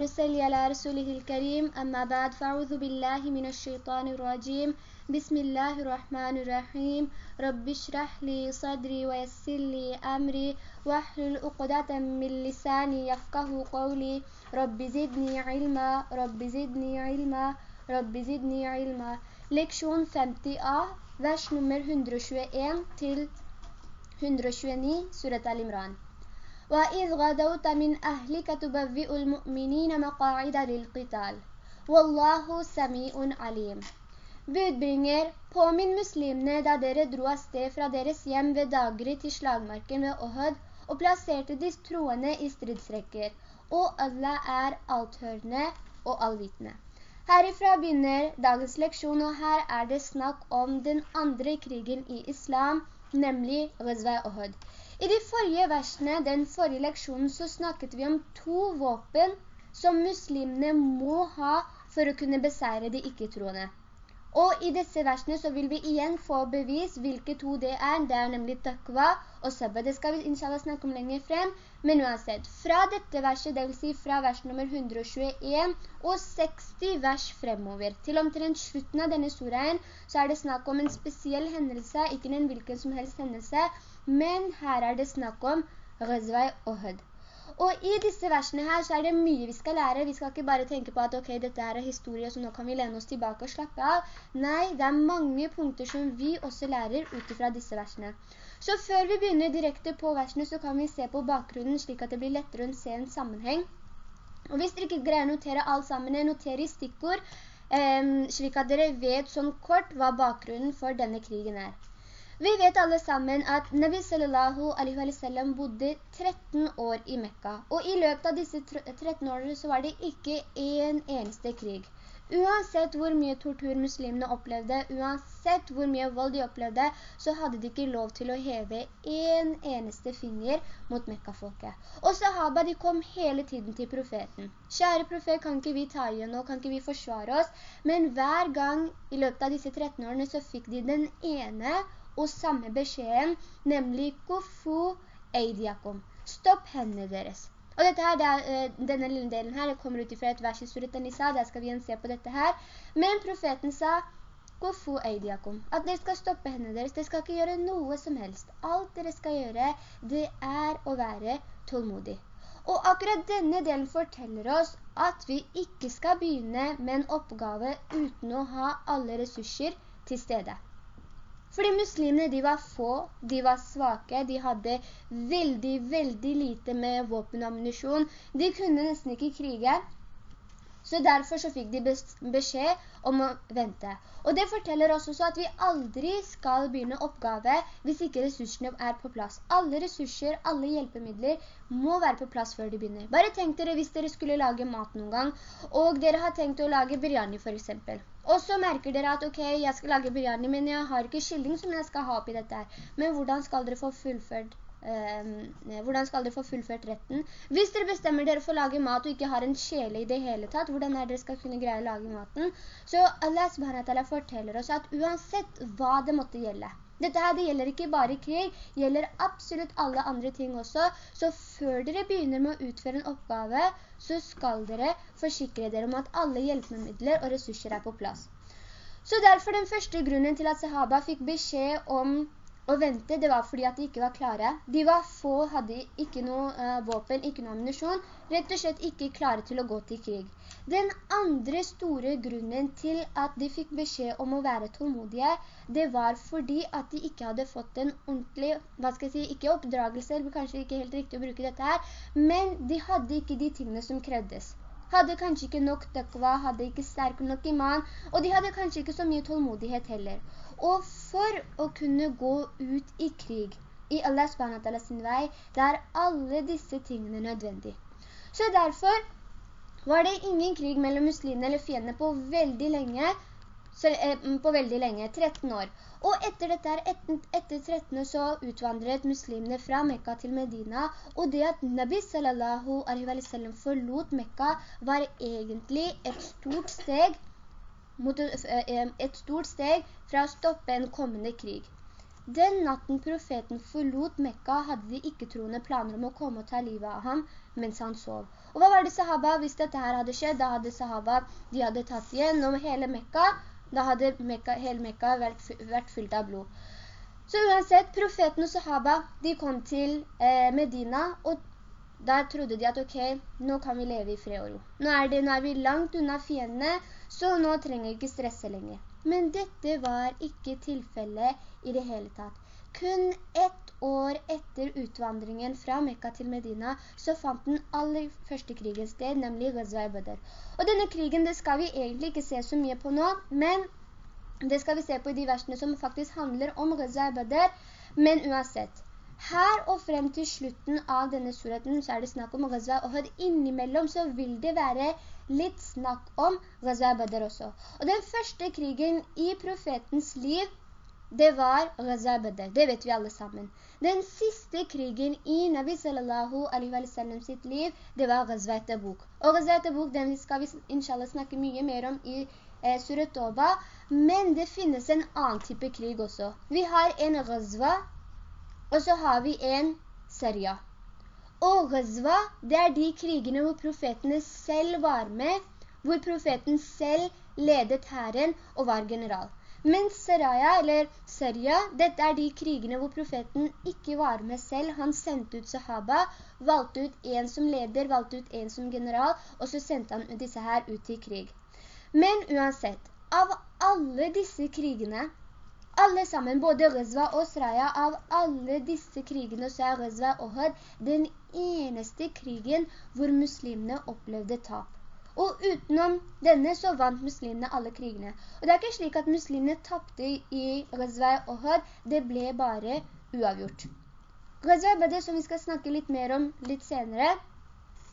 نسلي على رسوله الكريم أما بعد فأعوذ بالله من الشيطان الرجيم. بسم الله الرحمن الرحيم. رب اشرح لي صدري ويسر لي أمري واحلل عقدة من لساني يفقه قولي. رب زدني علما رب زدني علما رب زدني علما. Leksjon 50a, vers nummer 121 til 129, Surat al-Imran. وَإِذْ غَدَوْتَ مِنْ أَهْلِكَ تُبَوِّئُ الْمُؤْمِنِينَ مَقَاعِدَ لِلْقِتَالِ وَاللَّهُ سَمِيعٌ عَلِيمٌ Budbringer, påminn muslimene da dere dro av sted fra deres hjem ved dagri til slagmarken ved Ohud og plasserte de troende i stridsrekker. Og Allah er althørende og allvitende. Herifra begynner dagens leksjon, og her er det snakk om den andre krigen i islam, nemlig Ghazwa Ohud. I de forrige versene, den forrige leksjonen, så snakket vi om to våpen som muslimene må ha for å kunne beseire de ikke-troende. Og i disse versene så vil vi igjen få bevis hvilke to det er. Det er nemlig takva og sabba. Det skal vi inshallah snakke om lenger frem. Men uansett, fra dette verset, det vil si fra vers nummer 121 og 60 vers fremover, til omtrent slutten av denne suraen, så er det snakk om en spesiell hendelse, ikke en hvilken som helst hendelse, men her er det snakk om Ghazwai Ohud. Og i disse versene her så er det mye vi skal lære. Vi skal ikke bare tenke på at ok, dette er historie, så nå kan vi lene oss tilbake og slappe av. Nei, det er mange punkter som vi også lærer utifra disse versene. Så før vi begynner direkte på versene, så kan vi se på bakgrunnen slik at det blir lettere å se en sammenheng. Og hvis dere ikke greier å notere alt sammen, noter i stikkord, eh, slik at dere vet sånn kort hva bakgrunnen for denne krigen er. Vi vet alle sammen at Nabi sallallahu alaihi wa sallam bodde 13 år i Mekka, og i løpet av disse 13 årene så var det ikke en eneste krig. Uansett hvor mye tortur muslimene opplevde, uansett hvor mye vold de opplevde, så hadde de ikke lov til å heve en eneste finger mot Mekka-folket. Og sahaba de kom hele tiden til profeten. Kjære profet, kan ikke vi ta igjen nå? Kan ikke vi forsvare oss? Men hver gang i løpet av disse 13 årene så fikk de den ene og samme beskjeden, nemlig «Kofu eidiakum». Stopp hendene deres. Og her, er, uh, denne lille delen her kommer ut fra et vers i Surat Nisa, der skal vi igjen se på dette her. Men profeten sa «Kofu eidiakum», at dere skal stoppe hendene deres, dere skal ikke gjøre noe som helst. Alt dere skal gjøre, det er å være tålmodig. Og akkurat denne delen forteller oss at vi ikke skal begynne med en oppgave uten å ha alle ressurser til stede. Fordi muslimene, de var få, de var svake, de hadde veldig, veldig lite med våpen og ammunisjon. De kunne nesten ikke krige. Så derfor så fikk de beskjed om å vente. Og det forteller oss også at vi aldri skal begynne oppgave hvis ikke ressursene er på plass. Alle ressurser, alle hjelpemidler må være på plass før de begynner. Bare tenk dere hvis dere skulle lage mat noen gang, og dere har tenkt å lage biryani for eksempel. Og så merker dere at ok, jeg skal lage biryani, men jeg har ikke kylling som jeg skal ha opp i dette her. Men hvordan skal dere få fullført eh, hvordan skal dere få fullført retten? Hvis dere bestemmer dere for å lage mat og ikke har en kjele i det hele tatt, hvordan er dere skal kunne greie å lage maten? Så Allah forteller oss at uansett hva det måtte gjelde, dette her det gjelder ikke bare krig, gjelder absolutt alle andre ting også. Så før dere begynner med å utføre en oppgave, så skal dere forsikre dere om at alle hjelpemidler og ressurser er på plass. Så derfor den første grunnen til at sahaba fikk beskjed om å vente, det var fordi at de ikke var klare. De var få, hadde ikke noe uh, våpen, ikke noe ammunisjon, rett og slett ikke klare til å gå til krig. Den andre store grunnen til at de fikk beskjed om å være tålmodige, det var fordi at de ikke hadde fått en ordentlig, hva skal jeg si, ikke oppdragelse, eller kanskje ikke helt riktig å bruke dette her, men de hadde ikke de tingene som krevdes hadde kanskje ikke nok takva, hadde ikke sterk nok iman, og de hadde kanskje ikke så mye tålmodighet heller. Og for å kunne gå ut i krig i Allah SWT sin vei, det er alle disse tingene nødvendig. Så derfor var det ingen krig mellom muslimene eller fiendene på veldig lenge, så, eh, på veldig lenge, 13 år. Og etter dette etter, etter 13 så utvandret muslimene fra Mekka til Medina, og det at Nabi sallallahu alaihi wa sallam forlot Mekka var egentlig et stort steg mot, eh, et stort steg fra å stoppe en kommende krig. Den natten profeten forlot Mekka, hadde de ikke troende planer om å komme og ta livet av ham mens han sov. Og hva var det sahaba? Hvis dette her hadde skjedd, da hadde sahaba, de hadde tatt igjennom hele Mekka, da hadde Mekka, hele Mekka vært, vært fylt av blod. Så uansett, profeten og sahaba, de kom til eh, Medina, og der trodde de at ok, nå kan vi leve i fred og ro. Nå er, det, nå er vi langt unna fiendene, så nå trenger vi ikke stresse lenger. Men dette var ikke tilfellet i det hele tatt. Kun ett år etter utvandringen fra Mekka til Medina, så fant den aller første krigen sted, nemlig Ghazwa Badr. Og denne krigen, det skal vi egentlig ikke se så mye på nå, men det skal vi se på i de versene som faktisk handler om Ghazwa Badr. Men uansett, her og frem til slutten av denne suraten så er det snakk om Ghazwa Uhud. Innimellom så vil det være litt snakk om Ghazwa Badr også. Og den første krigen i profetens liv, det var Ghazwa Badr. Det vet vi alle sammen. Den siste krigen i Nabi sallallahu alaihi wa sallam sitt liv, det var Ghazwa Tabuk. Og Ghazwa Tabuk, den skal vi inshallah snakke mye mer om i eh, Surat men det finnes en annen type krig også. Vi har en Ghazwa og så har vi en Sarja. Og Ghazwa, det er de krigene hvor profetene selv var med, hvor profeten selv ledet herren og var general. Men Saraya, eller Sarja, dette er de krigene hvor profeten ikke var med selv. Han sendte ut sahaba, valgte ut en som leder, valgte ut en som general, og så sendte han disse her ut i krig. Men uansett, av alle disse krigene, alle sammen, både Ghazwa og Sraya, av alle disse krigene så er Ghazwa og Ohud den eneste krigen hvor muslimene opplevde tap. Og utenom denne så vant muslimene alle krigene. Og det er ikke slik at muslimene tappte i Ghazwa og Ohud, det ble bare uavgjort. Ghazwa Badr, som vi skal snakke litt mer om litt senere,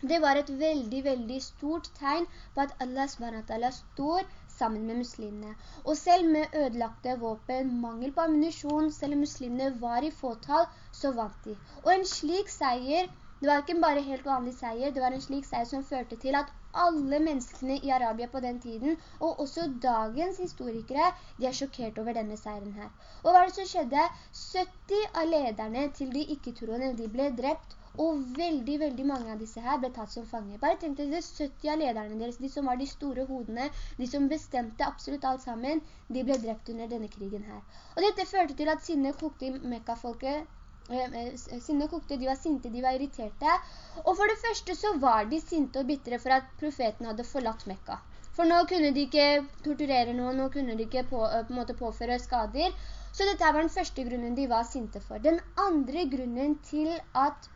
det var et veldig, veldig stort tegn på at Allah SWT står sammen med muslimene. Og selv med ødelagte våpen, mangel på ammunisjon, selv om muslimene var i fåtal, så vant de. Og en slik seier, det var ikke bare helt vanlig seier, det var en slik seier som førte til at alle menneskene i Arabia på den tiden, og også dagens historikere, de er sjokkert over denne seieren her. Og hva er det som skjedde? 70 av lederne til de ikke-troende, de ble drept, og veldig, veldig mange av disse her ble tatt som fange. Bare tenk dere 70 av lederne deres, de som var de store hodene, de som bestemte absolutt alt sammen, de ble drept under denne krigen her. Og dette førte til at sinne kokte i Mekka-folket, eh, eh, sinne kokte, de var sinte, de var irriterte. Og for det første så var de sinte og bittre for at profeten hadde forlatt Mekka. For nå kunne de ikke torturere noen, nå kunne de ikke på, eh, på måte påføre skader. Så dette var den første grunnen de var sinte for. Den andre grunnen til at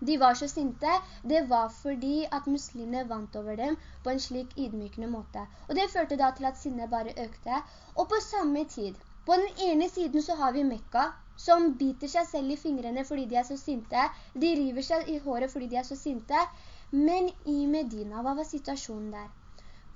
de var så sinte, det var fordi at muslimene vant over dem på en slik ydmykende måte. Og det førte da til at sinnet bare økte. Og på samme tid, på den ene siden så har vi Mekka, som biter seg selv i fingrene fordi de er så sinte. De river seg i håret fordi de er så sinte. Men i Medina, hva var situasjonen der?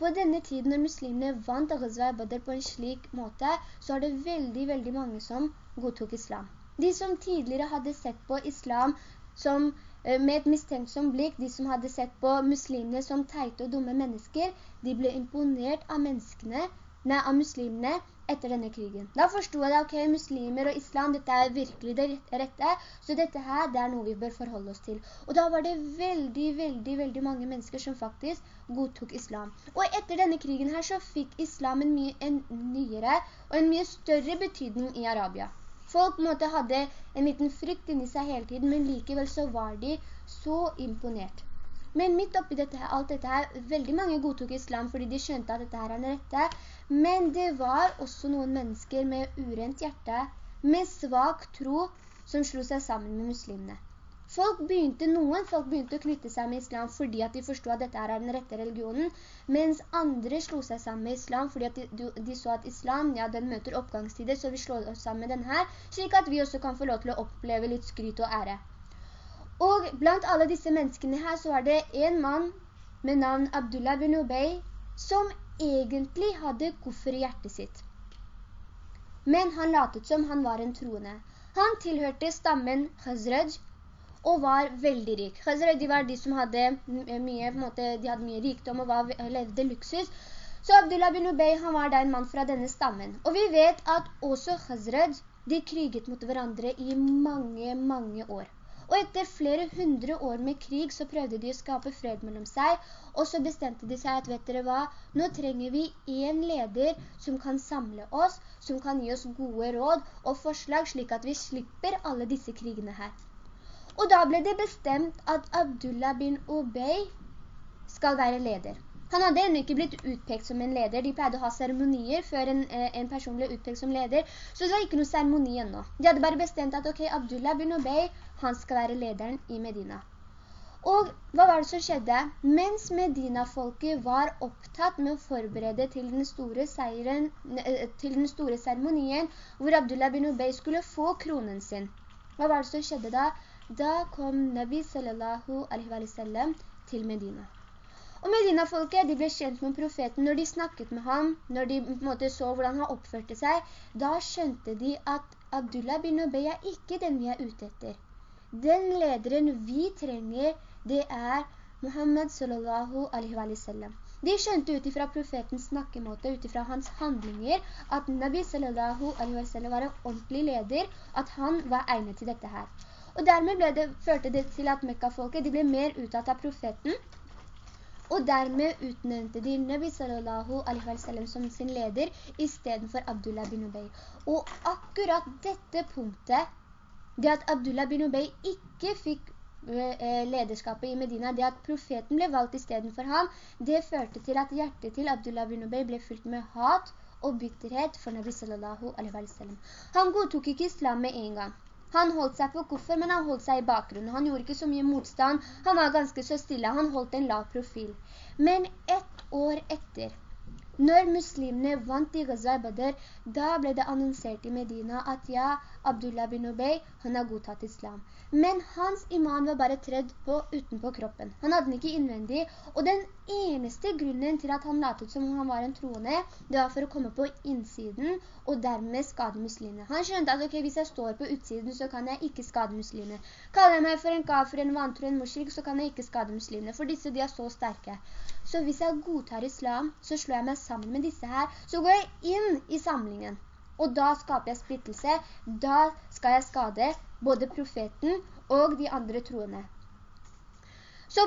På denne tiden når muslimene vant Ghazwa Badr på en slik måte, så er det veldig, veldig mange som godtok islam. De som tidligere hadde sett på islam som med et mistenksom blikk, de som hadde sett på muslimene som teite og dumme mennesker, de ble imponert av nei, av muslimene etter denne krigen. Da forstod jeg at ok, muslimer og islam, dette er virkelig det rette, så dette her, det er noe vi bør forholde oss til. Og da var det veldig, veldig, veldig mange mennesker som faktisk godtok islam. Og etter denne krigen her så fikk islam en mye en nyere og en mye større betydning i Arabia. Folk på en måte hadde en liten frykt inni seg hele tiden, men likevel så var de så imponert. Men midt oppi dette, alt dette her, veldig mange godtok islam fordi de skjønte at dette her er den rette, men det var også noen mennesker med urent hjerte, med svak tro, som slo seg sammen med muslimene. Folk begynte, noen folk begynte å knytte seg med islam fordi at de forstod at dette er den rette religionen, mens andre slo seg sammen med islam fordi at de, de, så at islam, ja, den møter oppgangstider, så vi slår oss sammen med den her, slik at vi også kan få lov til å oppleve litt skryt og ære. Og blant alle disse menneskene her så var det en mann med navn Abdullah bin Ubey, som egentlig hadde koffer i hjertet sitt. Men han latet som han var en troende. Han tilhørte stammen Khazraj, og var veldig rik. Khazraj, de var de som hadde mye, måte, de hadde mye rikdom og var, levde luksus. Så Abdullah bin Ubey, han var da en mann fra denne stammen. Og vi vet at også Khazraj, de kriget mot hverandre i mange, mange år. Og etter flere hundre år med krig så prøvde de å skape fred mellom seg, og så bestemte de seg at, vet dere hva, nå trenger vi en leder som kan samle oss, som kan gi oss gode råd og forslag, slik at vi slipper alle disse krigene her. Og da ble det bestemt at Abdullah bin Obey skal være leder. Han hadde enda ikke blitt utpekt som en leder. De pleide å ha seremonier før en, eh, en, person ble utpekt som leder. Så det var ikke noe seremoni ennå. De hadde bare bestemt at ok, Abdullah bin Obey, han skal være lederen i Medina. Og hva var det som skjedde? Mens Medina-folket var opptatt med å forberede til den store seieren, eh, til den store seremonien, hvor Abdullah bin Obey skulle få kronen sin. Hva var det som skjedde da? Da kom Nabi sallallahu alaihi wa sallam til Medina. Og Medina-folket, de ble kjent med profeten når de snakket med ham, når de på en måte så hvordan han oppførte seg. Da skjønte de at Abdullah bin Ubay er ikke den vi er ute etter. Den lederen vi trenger, det er Muhammad sallallahu alaihi wa sallam. De skjønte utifra profetens snakkemåte, utifra hans handlinger, at Nabi sallallahu alaihi wa sallam var en ordentlig leder, at han var egnet til dette her. Og dermed det, førte det til at Mekka-folket ble mer uttatt av profeten, og dermed utnevnte de Nabi sallallahu alaihi wa sallam som sin leder i stedet for Abdullah bin Ubay. Og akkurat dette punktet, det at Abdullah bin Ubay ikke fikk eh, lederskapet i Medina, det at profeten ble valgt i stedet for ham, det førte til at hjertet til Abdullah bin Ubay ble fylt med hat og bitterhet for Nabi sallallahu alaihi wa sallam. Han godtok ikke islam med en gang. Han holdt seg på koffer, men han holdt seg i bakgrunnen. Han gjorde ikke så mye motstand. Han var ganske så stille. Han holdt en lav profil. Men ett år etter, når muslimene vant i Gaza Badr, da ble det annonsert i Medina at ja, Abdullah bin Ubey, han har godtatt islam. Men hans iman var bare tredd på utenpå kroppen. Han hadde den ikke innvendig, og den eneste grunnen til at han latet som om han var en troende, det var for å komme på innsiden og dermed skade muslimene. Han skjønte at ok, hvis jeg står på utsiden, så kan jeg ikke skade muslimene. Kaller jeg meg for en kafir, en vantro, en mushrik, så kan jeg ikke skade muslimene, for disse de er så sterke. Så hvis jeg godtar islam, så slår jeg meg sammen med disse her, så går jeg inn i samlingen. Og da skaper jeg splittelse, da skal jeg skade både profeten og de andre troende. Så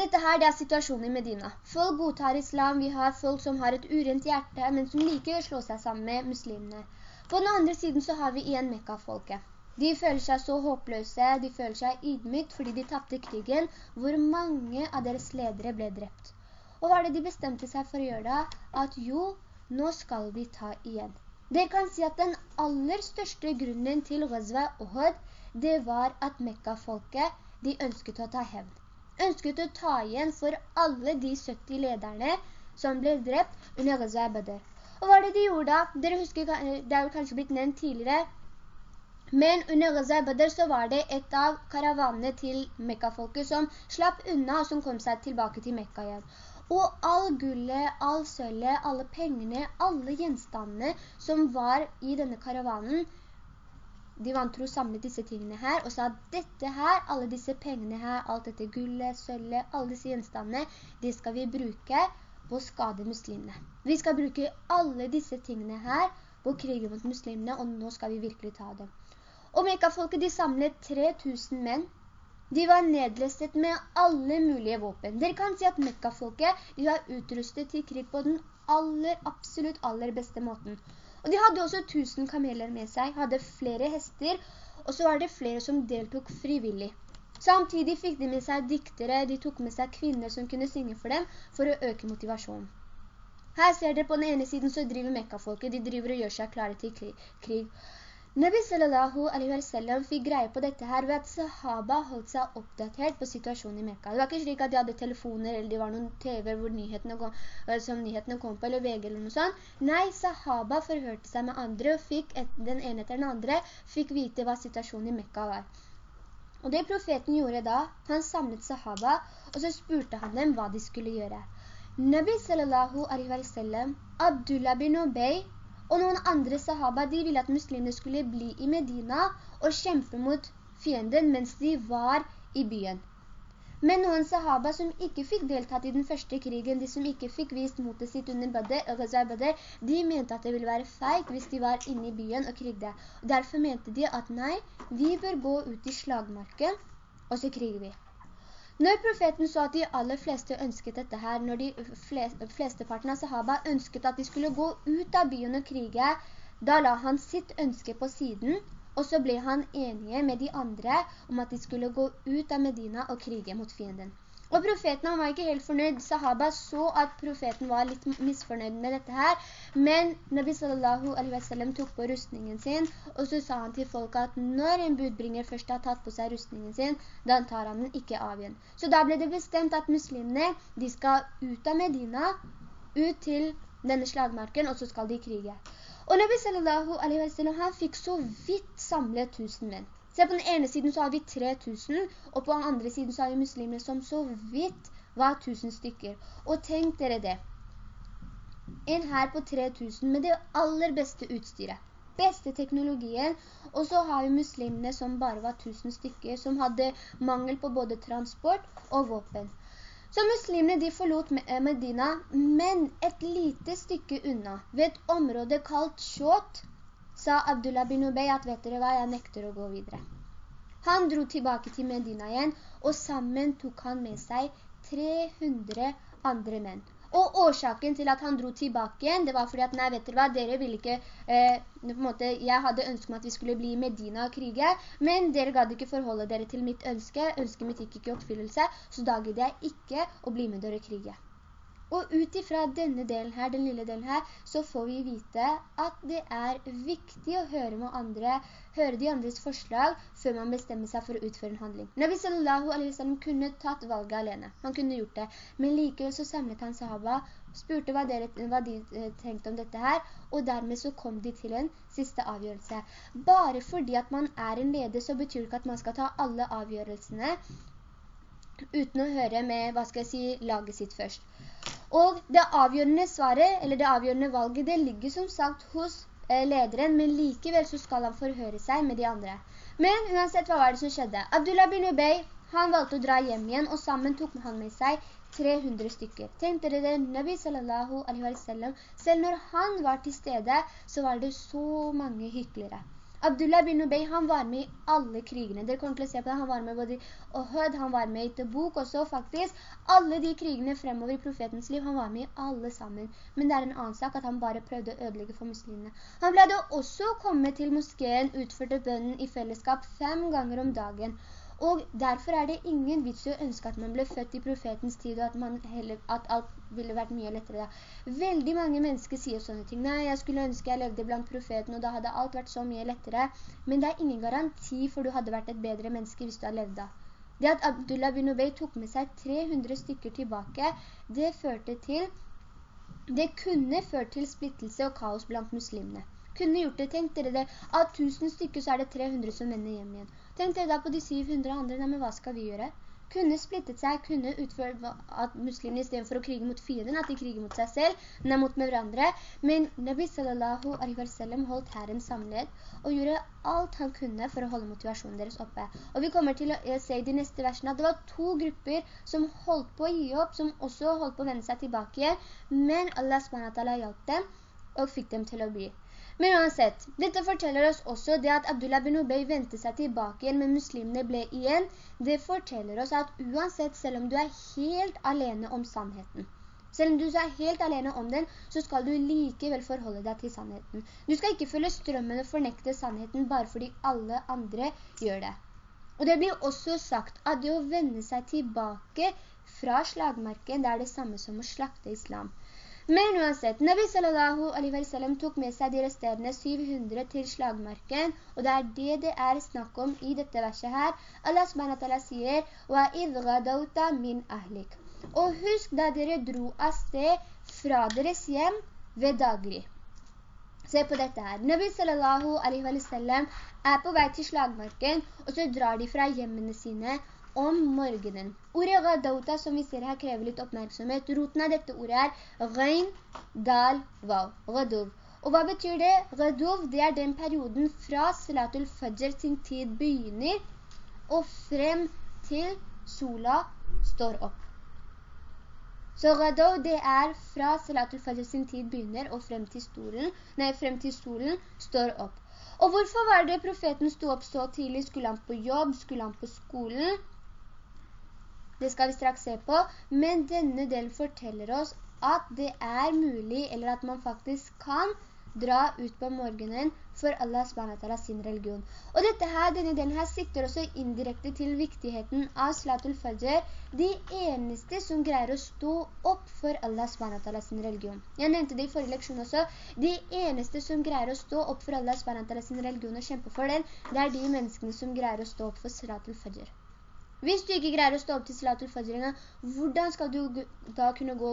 dette her, det er situasjonen i Medina. Folk godtar islam, vi har folk som har et urent hjerte, men som liker å slå seg sammen med muslimene. På den andre siden så har vi igjen Mekka-folket. De føler seg så håpløse, de føler seg ydmykt fordi de tappte krigen, hvor mange av deres ledere ble drept. Og hva er det de bestemte seg for å gjøre da? At jo, nå skal vi ta igjen. Dere kan si at den aller største grunnen til Ghazwa Uhud, det var at Mekka-folket, de ønsket å ta hevn. Ønsket å ta igjen for alle de 70 lederne som ble drept under Ghazwa Badr. Og hva er det de gjorde da? Dere husker, det jo kanskje blitt nevnt tidligere, men under Ghazwa Badr så var det et av karavanene til Mekka-folket som slapp unna og som kom seg tilbake til Mekka igjen. Og all gullet, all sølvet, alle pengene, alle gjenstandene som var i denne karavanen, de vantro samlet disse tingene her og sa at dette her, alle disse pengene her, alt dette gullet, sølvet, alle disse gjenstandene, de skal vi bruke på å skade muslimene. Vi skal bruke alle disse tingene her på å krige mot muslimene, og nå skal vi virkelig ta dem. Og Mekka-folket, de samlet 3000 menn de var nedlestet med alle mulige våpen. Dere kan si at Mekka-folket, var utrustet til krig på den aller, absolutt aller beste måten. Og de hadde også tusen kameler med seg, hadde flere hester, og så var det flere som deltok frivillig. Samtidig fikk de med seg diktere, de tok med seg kvinner som kunne synge for dem, for å øke motivasjonen. Her ser dere på den ene siden så driver Mekka-folket, de driver og gjør seg klare til krig. Nabi sallallahu alaihi wa sallam fikk greie på dette her ved at sahaba holdt seg oppdatert på situasjonen i Mekka. Det var ikke slik at de hadde telefoner eller det var noen TV hvor nyhetene kom, eh, som nyhetene kom på, eller VG eller noe sånt. Nei, sahaba forhørte seg med andre og fikk et, den ene etter den andre fikk vite hva situasjonen i Mekka var. Og det profeten gjorde da, han samlet sahaba, og så spurte han dem hva de skulle gjøre. Nabi sallallahu alaihi wa sallam, Abdullah bin Ubay, og noen andre sahaba, de ville at muslimene skulle bli i Medina og kjempe mot fienden mens de var i byen. Men noen sahaba som ikke fikk deltatt i den første krigen, de som ikke fikk vist motet sitt under Badr, de mente at det ville være feigt hvis de var inne i byen og krigde. Derfor mente de at nei, vi bør gå ut i slagmarken, og så kriger vi. Når profeten så at de aller fleste ønsket dette her, når de fleste, flesteparten av sahaba ønsket at de skulle gå ut av byen og krige, da la han sitt ønske på siden, og så ble han enige med de andre om at de skulle gå ut av Medina og krige mot fienden. Og profeten han var ikke helt fornøyd. Sahaba så at profeten var litt misfornøyd med dette her. Men Nabi sallallahu alaihi wa sallam tok på rustningen sin, og så sa han til folk at når en budbringer først har tatt på seg rustningen sin, da tar han den ikke av igjen. Så da ble det bestemt at muslimene, de skal ut av Medina, ut til denne slagmarken, og så skal de krige. Og Nabi sallallahu alaihi wa sallam, han fikk så vidt samlet tusen menn. Se, på den ene siden så har vi 3000, og på den andre siden så har vi muslimer som så vidt var 1000 stykker. Og tenk dere det. En her på 3000 med det aller beste utstyret. Beste teknologien, og så har vi muslimene som bare var tusen stykker, som hadde mangel på både transport og våpen. Så muslimene de forlot Medina, men et lite stykke unna, ved et område kalt Shot, sa Abdullah bin Ubey at vet dere hva, jeg nekter å gå videre. Han dro tilbake til Medina igjen, og sammen tok han med seg 300 andre menn. Og årsaken til at han dro tilbake igjen, det var fordi at, nei, vet dere hva, dere ville ikke, eh, på en måte, jeg hadde ønsket meg at vi skulle bli Medina og krige, men dere gadd ikke forholde dere til mitt ønske, ønsket mitt gikk ikke i oppfyllelse, så da gidde jeg ikke å bli med dere krige. Og ut ifra denne delen her, den lille delen her, så får vi vite at det er viktig å høre med andre, høre de andres forslag, før man bestemmer seg for å utføre en handling. Nabi sallallahu alaihi wasallam kunne tatt valget alene. Han kunne gjort det. Men likevel så samlet han sahaba, spurte hva, dere, hva de eh, tenkte om dette her, og dermed så kom de til en siste avgjørelse. Bare fordi at man er en leder, så betyr det ikke at man skal ta alle avgjørelsene uten å høre med, hva skal jeg si, laget sitt først. Og det avgjørende svaret, eller det avgjørende valget, det ligger som sagt hos eh, lederen, men likevel så skal han forhøre seg med de andre. Men uansett, hva var det som skjedde? Abdullah bin Ubay, han valgte å dra hjem igjen, og sammen tok han med seg 300 stykker. Tenk dere det, Nabi sallallahu alaihi wa sallam, selv når han var til stede, så var det så mange hykkelere. Abdullah bin Ubey, han var med i alle krigene. Dere kommer til å se på det. Han var med både i Ohud, han var med i Tebuk også faktisk. Alle de krigene fremover i profetens liv, han var med i alle sammen. Men det er en annen sak at han bare prøvde å ødelegge for muslimene. Han ble da også kommet til moskeen, utførte bønnen i fellesskap fem ganger om dagen. Og derfor er det ingen vits å ønske at man ble født i profetens tid, og at, heller, at alt ville vært mye lettere da. Veldig mange mennesker sier sånne ting. Nei, jeg skulle ønske jeg levde blant profeten, og da hadde alt vært så mye lettere. Men det er ingen garanti for du hadde vært et bedre menneske hvis du hadde levd da. Det at Abdullah bin Ubey tok med seg 300 stykker tilbake, det førte til det kunne ført til splittelse og kaos blant muslimene. Kunne gjort det, tenkte dere det. Av 1000 stykker så er det 300 som vender hjem igjen. Tenk jeg da på de 700 andre, nei, men hva skal vi gjøre? Kunne splittet seg, kunne utført at muslimene i stedet for å krige mot fienden, at de kriger mot seg selv, nei, mot med hverandre. Men Nabi sallallahu alaihi wa sallam holdt herren samlet og gjorde alt han kunne for å holde motivasjonen deres oppe. Og vi kommer til å eh, se i de neste versene at det var to grupper som holdt på å gi opp, som også holdt på å vende seg tilbake, men Allah SWT hjalp dem og fikk dem til å bli. Men uansett, dette forteller oss også det at Abdullah bin Ubey ventet seg tilbake igjen, men muslimene ble igjen. Det forteller oss at uansett, selv om du er helt alene om sannheten, selv om du er helt alene om den, så skal du likevel forholde deg til sannheten. Du skal ikke følge strømmen og fornekte sannheten bare fordi alle andre gjør det. Og det blir også sagt at det å vende seg tilbake fra slagmarken, det er det samme som å slakte islam. Men uansett, Nabi sallallahu alaihi wa sallam tok med seg de resterende 700 til slagmarken, og det er det det er snakk om i dette verset her. Allah subhanahu sier, «Wa min ahlik». Og husk da dere dro av sted fra deres hjem ved daglig. Se på dette her. Nabi sallallahu alaihi wa sallam er på vei til slagmarken, og så drar de fra hjemmene sine, om morgenen. Ordet gadauta som vi ser her krever litt oppmerksomhet. Roten av dette ordet er rein, dal, vav, gadov. Og hva betyr det? Gadov, det er den perioden fra Salatul Fajr sin tid begynner, og frem til sola står opp. Så Radov, det er fra Salatul Fajr sin tid begynner og frem til stolen, nei, frem til solen står opp. Og hvorfor var det profeten stod opp så tidlig? Skulle han på jobb? Skulle han på skolen? Det skal vi straks se på, men denne delen forteller oss at det er mulig, eller at man faktisk kan dra ut på morgenen for Allah SWT sin religion. Og dette her, denne delen her sikter også indirekte til viktigheten av Salatul Fajr, de eneste som greier å stå opp for Allah SWT sin religion. Jeg nevnte det i forrige leksjon også, de eneste som greier å stå opp for Allah SWT sin religion og kjempe for den, det er de menneskene som greier å stå opp for Salatul Fajr. Hvis du ikke greier å stå opp til Salatul Fajr hvordan skal du da kunne gå,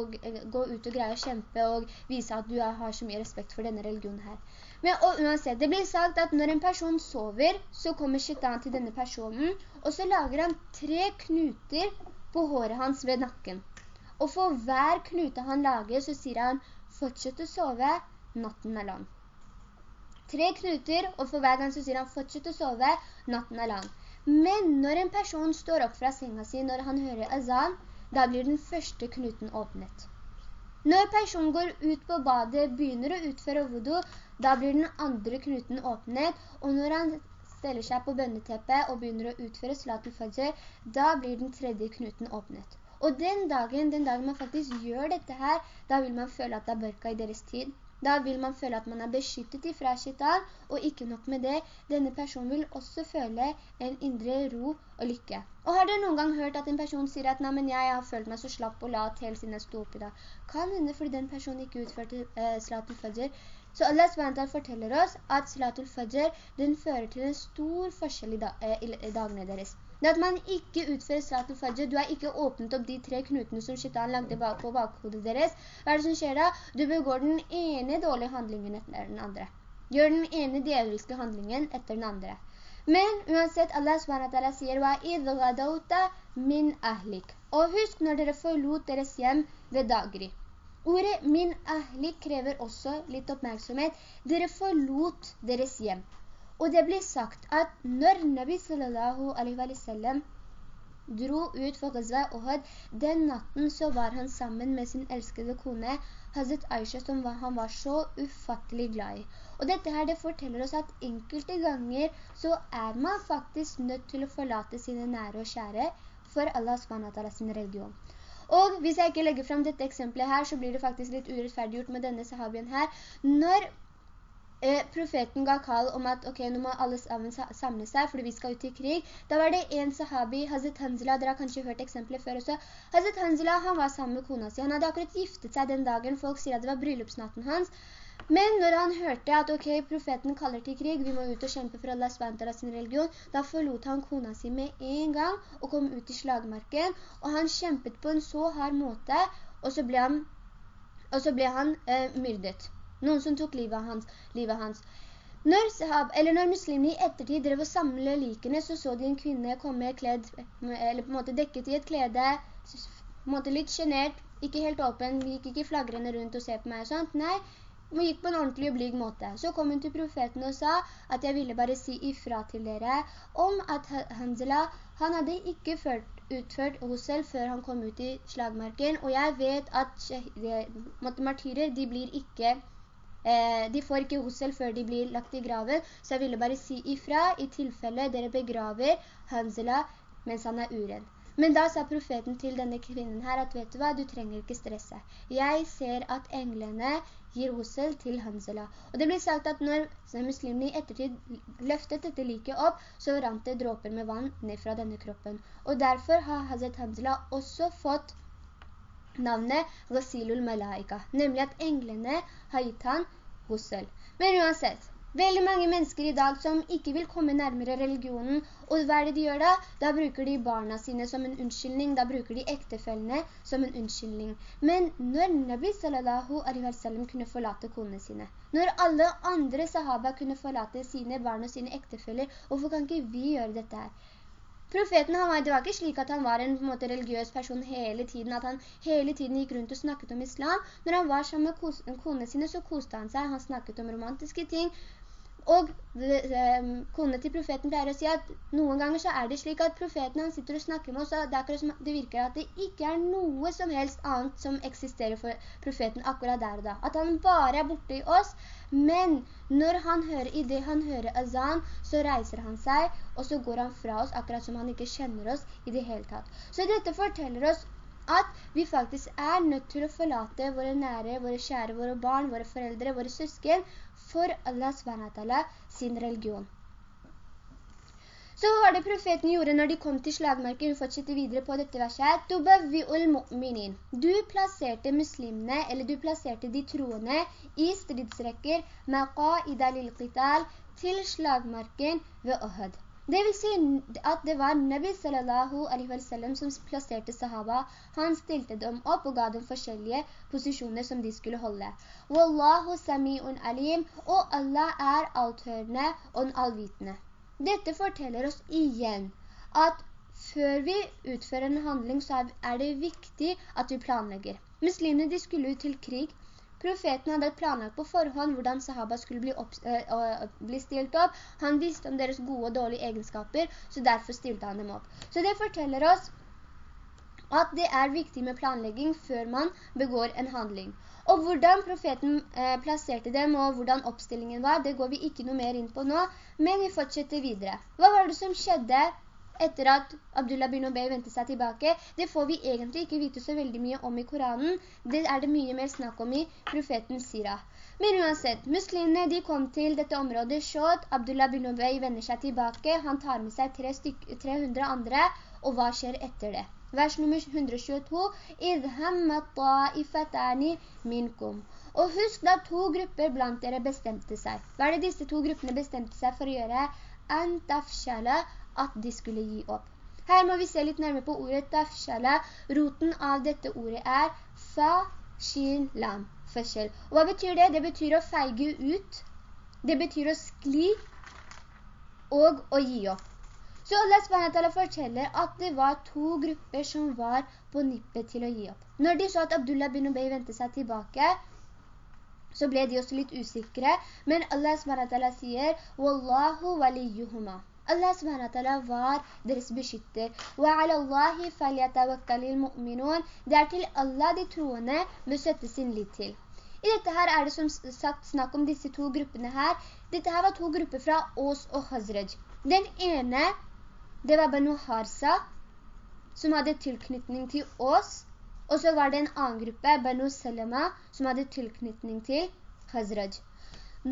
gå, ut og greie å kjempe og vise at du har så mye respekt for denne religionen her? Men og, uansett, det blir sagt at når en person sover, så kommer shaitan til denne personen, og så lager han tre knuter på håret hans ved nakken. Og for hver knute han lager, så sier han, fortsett å sove, natten er lang. Tre knuter, og for hver gang så sier han, fortsett å sove, natten er lang. Men når en person står opp fra senga si når han hører azan, da blir den første knuten åpnet. Når personen går ut på badet, begynner å utføre vodo, da blir den andre knuten åpnet, og når han steller seg på bønneteppet og begynner å utføre salatul fajr, da blir den tredje knuten åpnet. Og den dagen, den dagen man faktisk gjør dette her, da vil man føle at det er børka i deres tid. Da vil man føle at man er beskyttet ifra shaitan, og ikke nok med det, denne personen vil også føle en indre ro og lykke. Og har dere noen gang hørt at en person sier at «Nei, men jeg har følt meg så slapp og lat helt siden jeg stod opp i dag». Kan hende fordi den personen ikke utførte eh, salatul fajr. Så Allah SWT forteller oss at salatul fajr, den fører til en stor forskjell i, da, eh, i dagene deres. Det at man ikke utfører salatul fajr, du har ikke åpnet opp de tre knutene som shaitan lagde bak på bakhodet deres. Hva er det som skjer da? Du begår den ene dårlige handlingen etter den andre. Gjør den ene djevelske handlingen etter den andre. Men uansett, Allah SWT sier وَإِذْ غَدَوْتَ min ahlik. Og husk når dere forlot deres hjem ved dagri. Ordet min ahlik krever også litt oppmerksomhet. Dere forlot deres hjem. Og det blir sagt at når Nabi sallallahu alaihi wa sallam dro ut for Ghazwa Ohud, den natten så var han sammen med sin elskede kone, Hazret Aisha, som han var så ufattelig glad i. Og dette her, det forteller oss at enkelte ganger så er man faktisk nødt til å forlate sine nære og kjære for Allah SWT sin religion. Og hvis jeg ikke legger frem dette eksempelet her, så blir det faktisk litt urettferdiggjort med denne sahabien her. Når eh, profeten ga kall om at ok, nå må alle samle seg, fordi vi skal ut i krig. Da var det en sahabi, Hazret Hanzila, dere har kanskje hørt eksempler før også. Hazret Hanzila, han var sammen med kona si. Han hadde akkurat giftet seg den dagen. Folk sier at det var bryllupsnatten hans. Men når han hørte at ok, profeten kaller til krig, vi må ut og kjempe for Allah SWT sin religion, da forlot han kona si med en gang og kom ut i slagmarken. Og han kjempet på en så hard måte, og så ble han, så ble han eh, myrdet. Noen som tok livet hans. Livet hans. Når, sahab, når muslimene i ettertid drev å samle likene, så så de en kvinne komme kledd, eller på en måte dekket i et klede, på en måte litt genert, ikke helt åpen, gikk ikke flagrende rundt og se på meg og sånt. Nei, hun gikk på en ordentlig og blyg måte. Så kom hun til profeten og sa at jeg ville bare si ifra til dere om at Hanzela, han hadde ikke ført, utført selv før han kom ut i slagmarken, og jeg vet at martyrer, de blir ikke de får ikke hosel før de blir lagt i graven, så jeg ville bare si ifra i tilfelle dere begraver Hanzela mens han er uren. Men da sa profeten til denne kvinnen her at, vet du hva, du trenger ikke stresse. Jeg ser at englene gir hosel til Hanzela. Og det blir sagt at når muslimene i ettertid løftet dette like opp, så rant det dråper med vann ned fra denne kroppen. Og derfor har Hazret Hanzela også fått navnet Ghasilul Malaika, nemlig at englene har gitt han hussel. Men uansett, veldig mange mennesker i dag som ikke vil komme nærmere religionen, og hva er det de gjør da? Da bruker de barna sine som en unnskyldning, da bruker de ektefellene som en unnskyldning. Men når Nabi sallallahu alaihi wa sallam kunne forlate konene sine, når alle andre sahaba kunne forlate sine barn og sine ektefeller, hvorfor kan ikke vi gjøre dette her? Profeten, han var, det var ikke slik at han var en, en måte, religiøs person hele tiden, at han hele tiden gikk rundt og snakket om islam. Når han var sammen med kone sine, så koste han seg, han snakket om romantiske ting, Og eh, kone til profeten pleier å si at noen ganger så er det slik at profeten han sitter og snakker med oss, og det, det virker at det ikke er noe som helst annet som eksisterer for profeten akkurat der og da. At han bare er borte i oss, men når han hører, i det han hører azan, så reiser han seg, og så går han fra oss akkurat som han ikke kjenner oss i det hele tatt. Så dette forteller oss at vi faktisk er nødt til å forlate våre nære, våre kjære, våre barn, våre foreldre, våre søsken, for Allah SWT sin religion. Så hva var det profeten gjorde når de kom til slagmarken? Hun fortsetter videre på dette verset. Du plasserte muslimene, eller du plasserte de troende i stridsrekker til slagmarken ved Ohud. Det vil si at det var Nabi sallallahu alaihi wa sallam som plasserte sahaba. Han stilte dem opp og ga dem forskjellige posisjoner som de skulle holde. Wallahu sami'un alim, og Allah er althørende og allvitende. Dette forteller oss igjen at før vi utfører en handling så er det viktig at vi planlegger. Muslimene de skulle ut til krig, Profeten hadde planlagt på forhånd hvordan sahaba skulle bli, opp, øh, bli stilt opp. Han visste om deres gode og dårlige egenskaper, så derfor stilte han dem opp. Så det forteller oss at det er viktig med planlegging før man begår en handling. Og hvordan profeten øh, plasserte dem, og hvordan oppstillingen var, det går vi ikke noe mer inn på nå, men vi fortsetter videre. Hva var det som skjedde etter at Abdullah bin Obey ventet seg tilbake. Det får vi egentlig ikke vite så veldig mye om i Koranen. Det er det mye mer snakk om i profeten sirah. Men uansett, muslimene de kom til dette området Shod. Abdullah bin Obey vender seg tilbake. Han tar med seg 300 andre. Og hva skjer etter det? Vers nummer 122. «Idhamma ta'ifatani minkum». Og husk da to grupper blant dere bestemte seg. Hva er det disse to gruppene bestemte seg for å gjøre? «Antafshala at de skulle gi opp. Her må vi se litt nærmere på ordet tafshala. Roten av dette ordet er fa, shin, lam, forskjell. Hva betyr det? Det betyr å feige ut. Det betyr å skli og å gi opp. Så Allah SWT forteller at det var to grupper som var på nippet til å gi opp. Når de så at Abdullah bin Ubay ventet seg tilbake, så ble de også litt usikre. Men Allah SWT sier, «Wallahu waliyuhuma». Allah SWT var deres beskytter. Det er til Allah de troende må sette sin lit til. I dette her er det som sagt snakk om disse to gruppene her. Dette her var to grupper fra Ås og Hazrej. Den ene, det var Banu Harsa, som hadde tilknytning til Ås. Og så var det en annen gruppe, Banu Salama, som hadde tilknytning til Khazraj.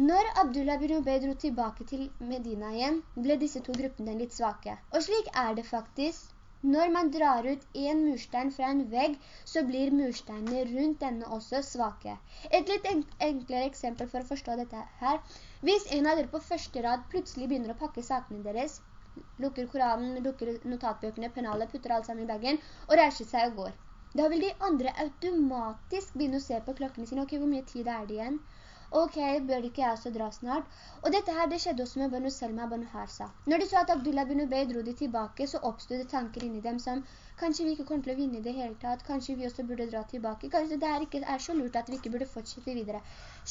Når Abdullah bin Ubay dro tilbake til Medina igjen, ble disse to gruppene litt svake. Og slik er det faktisk. Når man drar ut en murstein fra en vegg, så blir mursteinene rundt denne også svake. Et litt enklere eksempel for å forstå dette her. Hvis en av dere på første rad plutselig begynner å pakke sakene deres, lukker koranen, lukker notatbøkene, pennalet, putter alt sammen i bagen, og reiser seg og går. Da vil de andre automatisk begynne å se på klokkene sine. Ok, hvor mye tid er det igjen? ok, bør ikke jeg også dra snart? Og dette her, det skjedde også med Banu Selma og Banu Harsa. Når de så at Abdullah bin Ubey dro de tilbake, så oppstod det tanker inni dem som, kanskje vi ikke kommer til å vinne det hele tatt, kanskje vi også burde dra tilbake, kanskje det er, ikke, er så lurt at vi ikke burde fortsette videre.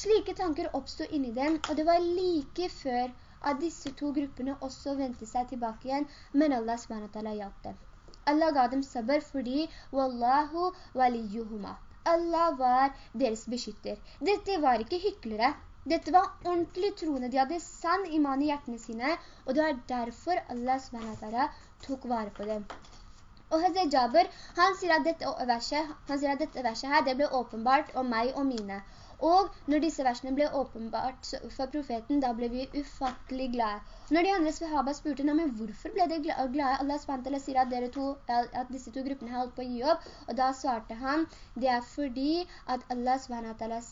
Slike tanker oppstod inni dem, og det var like før at disse to gruppene også ventet seg tilbake igjen, men Allah SWT hjalp dem. Allah ga dem sabr fordi «Wallahu waliyuhuma». Allah var deres beskytter. Dette var ikke hyklere. Dette var ordentlig troende. De hadde sann iman i hjertene sine, og det var derfor Allah SWT tok vare på dem. Og Hazir Jabir, han sier at dette verset, han sier at dette verset her, det ble åpenbart om meg og mine. Og når disse versene ble åpenbart for profeten, da ble vi ufattelig glade. Når de andre sahaba spurte, men hvorfor ble de glade? Allah SWT sier at, to, at disse to gruppene har holdt på å gi opp, og da svarte han, det er fordi at Allah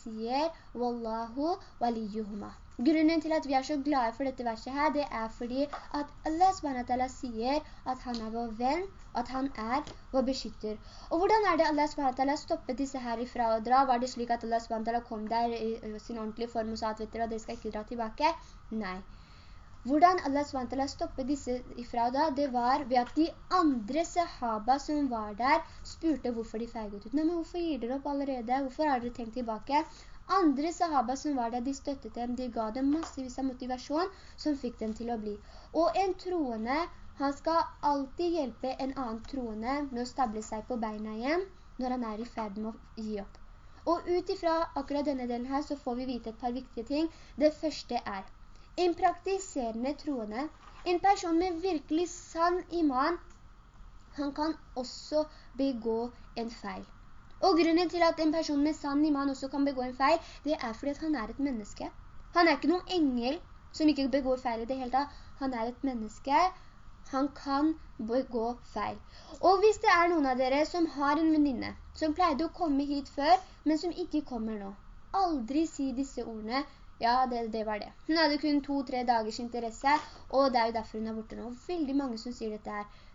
sier, Wallahu waliyuhuma. Grunnen til at vi er så glade for dette verset her, det er fordi at Allah SWT sier at han er vår venn, at han er vår beskytter. Og hvordan er det Allah SWT stoppet disse her ifra å dra? Var det slik at Allah SWT kom der i sin ordentlige form og sa at vet dere, dere skal ikke dra tilbake? Nei. Hvordan Allah SWT stoppet disse ifra da, det var ved at de andre sahaba som var der, spurte hvorfor de feiget ut. Nei, men hvorfor gir dere opp allerede? Hvorfor har dere tenkt tilbake? Andre sahaba som var der, de støttet dem, de ga dem massevis av motivasjon som fikk dem til å bli. Og en troende, han skal alltid hjelpe en annen troende med å stable seg på beina igjen når han er i ferd med å gi opp. Og utifra akkurat denne delen her så får vi vite et par viktige ting. Det første er en praktiserende troende, en person med virkelig sann iman, han kan også begå en feil. Og grunnen til at en person med sann iman også kan begå en feil, det er fordi han er et menneske. Han er ikke noen engel som ikke begår feil i det hele tatt. Han er et menneske. Han kan begå feil. Og hvis det er noen av dere som har en venninne, som pleide å komme hit før, men som ikke kommer nå, aldri si disse ordene, ja, det, det var det. Hun hadde kun to-tre dagers interesse, og det er jo derfor hun er borte nå. Veldig mange som sier dette her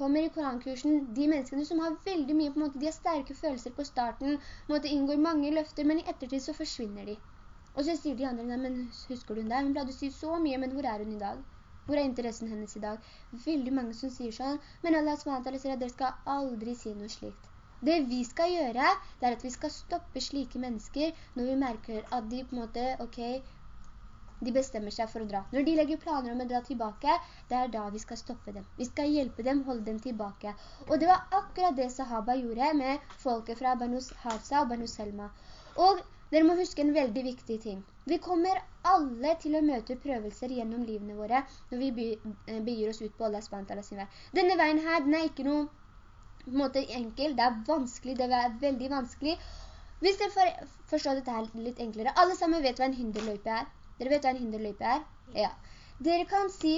kommer i korankursen, de menneskene som har veldig mye, på en måte, de har sterke følelser på starten, på en måte inngår mange løfter, men i ettertid så forsvinner de. Og så sier de andre, nei, men husker du hun der? Hun pleide å si så mye, men hvor er hun i dag? Hvor er interessen hennes i dag? Veldig mange som sier sånn, men Allah SWT sier at dere skal aldri si noe slikt. Det vi skal gjøre, det er at vi skal stoppe slike mennesker når vi merker at de på en måte, ok, de bestemmer seg for å dra. Når de legger planer om å dra tilbake, det er da vi skal stoppe dem. Vi skal hjelpe dem, holde dem tilbake. Og det var akkurat det sahaba gjorde med folket fra Banu Hafsa og Banu Selma. Og dere må huske en veldig viktig ting. Vi kommer alle til å møte prøvelser gjennom livene våre når vi eh, begir oss ut på Allah SWT sin vei. Denne veien her, den er ikke noe måte enkel, det er vanskelig, det er veldig vanskelig. Hvis dere forstår dette her litt enklere, alle sammen vet hva en hinderløype er. Dere vet hva en hinderløype er? Ja. Dere kan si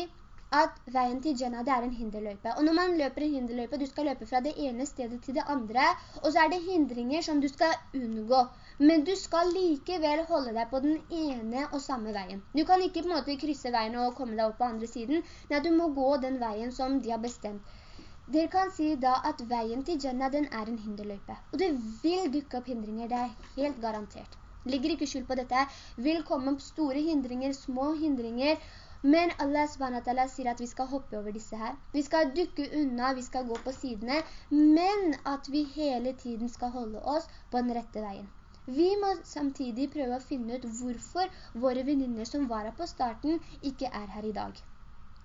at veien til Jannah, det er en hinderløype. Og når man løper en hinderløype, du skal løpe fra det ene stedet til det andre, og så er det hindringer som du skal unngå. Men du skal likevel holde deg på den ene og samme veien. Du kan ikke på en måte krysse veien og komme deg opp på andre siden. Nei, du må gå den veien som de har bestemt. Dere kan si da at veien til Jannah, den er en hinderløype. Og det vil dukke opp hindringer, det er helt garantert ligger ikke skyld på dette, vil komme opp store hindringer, små hindringer, men Allah SWT sier at vi skal hoppe over disse her. Vi skal dukke unna, vi skal gå på sidene, men at vi hele tiden skal holde oss på den rette veien. Vi må samtidig prøve å finne ut hvorfor våre venninner som var på starten ikke er her i dag.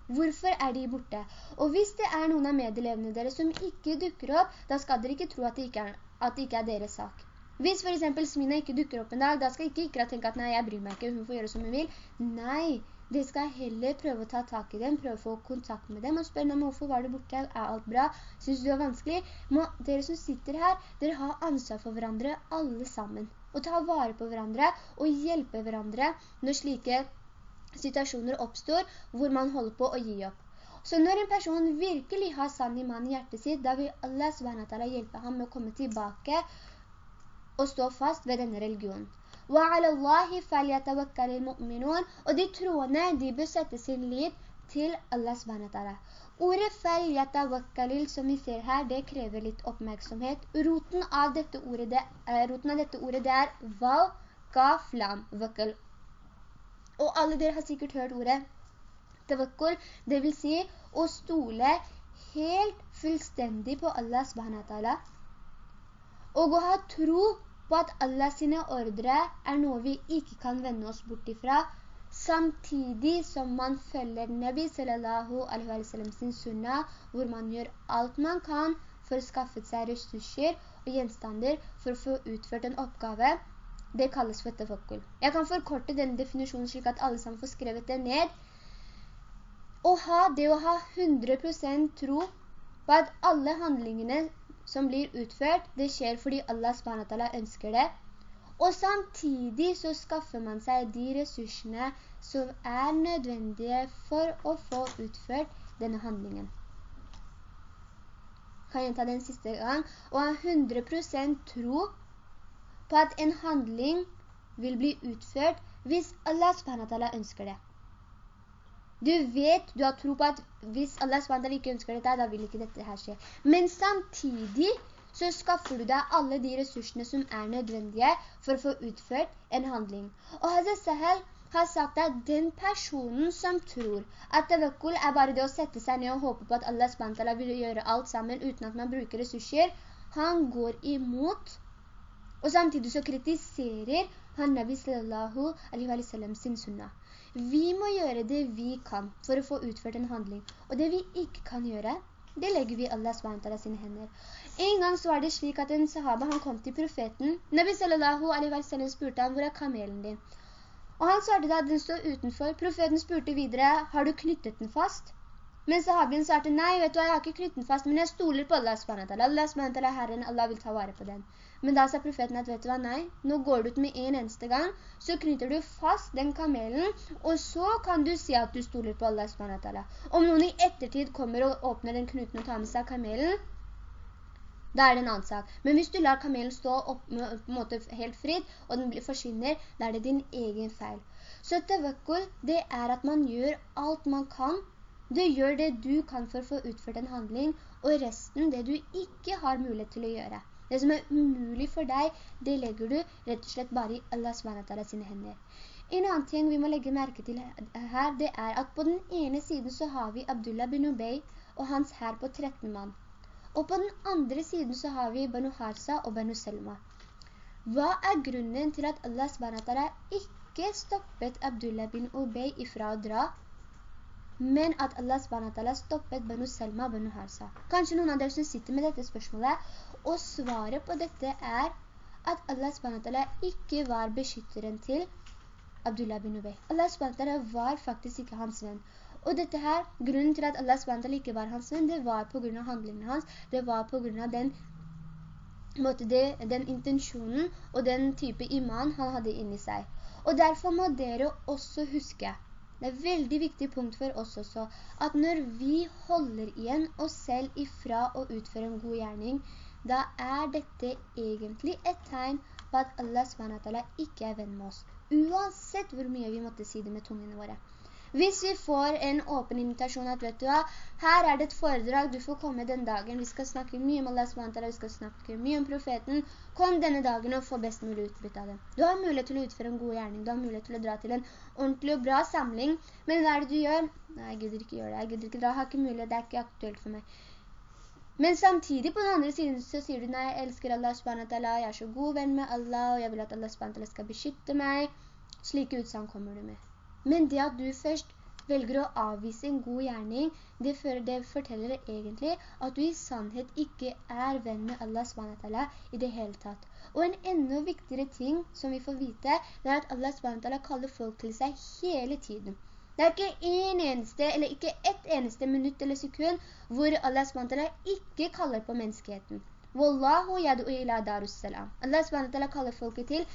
Hvorfor er de borte? Og hvis det er noen av medelevene dere som ikke dukker opp, da skal dere ikke tro at det ikke er, det ikke er deres sak. Hvis for eksempel Smina ikke dukker opp en dag, da skal ikke Ikra tenke at nei, jeg bryr meg ikke, hun får gjøre som hun vil. Nei, det skal heller prøve å ta tak i dem, prøve å få kontakt med dem og spørre dem hvorfor var du borte, er alt bra, synes du det var vanskelig? Må, dere som sitter her, dere har ansvar for hverandre alle sammen. Og ta vare på hverandre og hjelpe hverandre når slike situasjoner oppstår hvor man holder på å gi opp. Så når en person virkelig har sann iman i hjertet sitt, da vil Allah SWT hjelpe ham med å komme tilbake og stå fast ved denne religionen. Og de troende, de bør sette sin liv til Allah SWT. Ordet «falyatawakkalil» som vi ser her, det krever litt oppmerksomhet. Roten av dette ordet, det, er, av dette ordet, det er «val». Og alle dere har sikkert hørt ordet «tawakkul», det vil si å stole helt fullstendig på Allah SWT. Og å ha tro på at Allah sine ordre er noe vi ikke kan vende oss bort ifra, samtidig som man følger Nabi sallallahu alaihi wa sallam sin sunna, hvor man gjør alt man kan for å skaffe seg ressurser og gjenstander for å få utført en oppgave, det kalles for tafakkul. Jeg kan forkorte denne definisjonen slik at alle sammen får skrevet det ned. Å ha, det å ha 100% tro på at alle handlingene som blir utført, det skjer fordi Allah SWT ønsker det. Og samtidig så skaffer man seg de ressursene som er nødvendige for å få utført denne handlingen. Kan jeg ta den siste gang? Og ha 100% tro på at en handling vil bli utført hvis Allah SWT ønsker det. Du vet, du har tro på at hvis Allah SWT ikke ønsker dette, da vil ikke dette her skje. Men samtidig så skaffer du deg alle de ressursene som er nødvendige for å få utført en handling. Og Hazret Sahel har sagt at den personen som tror at tawakkul er bare det å sette seg ned og håpe på at Allah SWT vil gjøre alt sammen uten at man bruker ressurser, han går imot Og samtidig så kritiserer han Nabi sallallahu alaihi wa sallam sin sunnah. Vi må gjøre det vi kan for å få utført en handling. Og det vi ikke kan gjøre, det legger vi Allah SWT sine hender. En gang så var det slik at en sahaba, han kom til profeten. Nabi sallallahu alaihi wa sallam spurte han, hvor er kamelen din? Og han svarte da, den står utenfor. Profeten spurte videre, har du knyttet den fast? Men sahabien svarte, nei, vet du, jeg har ikke knyttet fast, men jeg stoler på Allah SWT. Allah SWT er Herren, Allah vil ta vare på den. Men da sa profeten at, vet du hva, nei, nå går du ut med en eneste gang, så knytter du fast den kamelen, og så kan du si at du stoler på Allah SWT. Om noen i ettertid kommer og åpner den knuten og tar med seg kamelen, da er det en annen sak. Men hvis du lar kamelen stå opp, på en måte helt fritt, og den forsvinner, da er det din egen feil. Så tawakkul, det er at man gjør alt man kan. Du gjør det du kan for å få utført en handling, og resten det du ikke har mulighet til å gjøre. Det som er umulig for deg, det legger du rett og slett bare i Allah SWT sine hender. En annen ting vi må legge merke til her, det er at på den ene siden så har vi Abdullah bin Ubay og hans her på 13 mann. Og på den andre siden så har vi Banu Harsa og Banu Selma. Hva er grunnen til at Allah SWT ikke stoppet Abdullah bin Ubay ifra å dra, men at Allah SWT stoppet Banu Selma og Banu Harsa? Kanskje noen av dere som sitter med dette spørsmålet, og svaret på dette er at Allah SWT ikke var beskytteren til Abdullah bin Ubay. Allah SWT var faktisk ikke hans venn. Og dette her, grunnen til at Allah SWT ikke var hans venn, det var på grunn av handlingen hans, det var på grunn av den, det, den intensjonen og den type iman han hadde inni seg. Og derfor må dere også huske, det er et veldig viktig punkt for oss også, at når vi holder igjen oss selv ifra å utføre en god gjerning, da er dette egentlig et tegn på at Allah SWT ikke er venn med oss. Uansett hvor mye vi måtte si det med tungene våre. Hvis vi får en åpen invitasjon at, vet du hva, her er det et foredrag, du får komme den dagen, vi skal snakke mye om Allah SWT, vi skal snakke mye om profeten, kom denne dagen og få best mulig utbytte av det. Du har mulighet til å utføre en god gjerning, du har mulighet til å dra til en ordentlig og bra samling, men hva er det du gjør? Nei, jeg gidder ikke gjøre det, jeg gidder ikke dra, jeg har ikke mulighet, det er ikke aktuelt for meg. Men samtidig på den andre siden så sier du, nei, jeg elsker Allah jeg er så god venn med Allah, og jeg vil at Allah skal beskytte meg. Slike utsagn kommer du med. Men det at du først velger å avvise en god gjerning, det, for, det forteller egentlig at du i sannhet ikke er venn med Allah SWT i det hele tatt. Og en enda viktigere ting som vi får vite, det er at Allah SWT kaller folk til seg hele tiden. Det er ikke en eneste, eller ikke ett eneste minutt eller sekund hvor Allah SWT ikke kaller på menneskeheten. Wallahu yadu ila darussalam. Allah SWT kaller folket til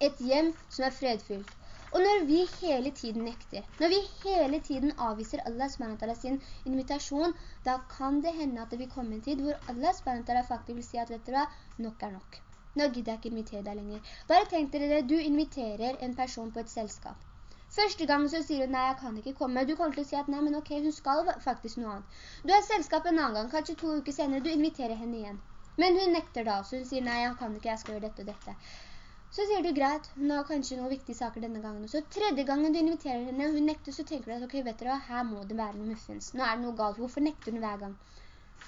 et hjem som er fredfylt. Og når vi hele tiden nekter, når vi hele tiden avviser Allah SWT sin invitasjon, da kan det hende at det vil komme en tid hvor Allah SWT faktisk vil si at vet dere nok er nok. Nå gidder jeg ikke invitere deg lenger. Bare tenk dere det, du inviterer en person på et selskap. Første gang så sier hun, nei, jeg kan ikke komme. Du kommer til å si at, nei, men ok, hun skal faktisk noe annet. Du har selskap en annen gang, kanskje to uker senere, du inviterer henne igjen. Men hun nekter da, så hun sier, nei, jeg kan ikke, jeg skal gjøre dette og dette. Så sier du greit, hun har kanskje noen viktige saker denne gangen. Så tredje gangen du inviterer henne, hun nekter, så tenker du at, ok, vet dere, her må det være noe muffins. Nå er det noe galt. Hvorfor nekter hun hver gang?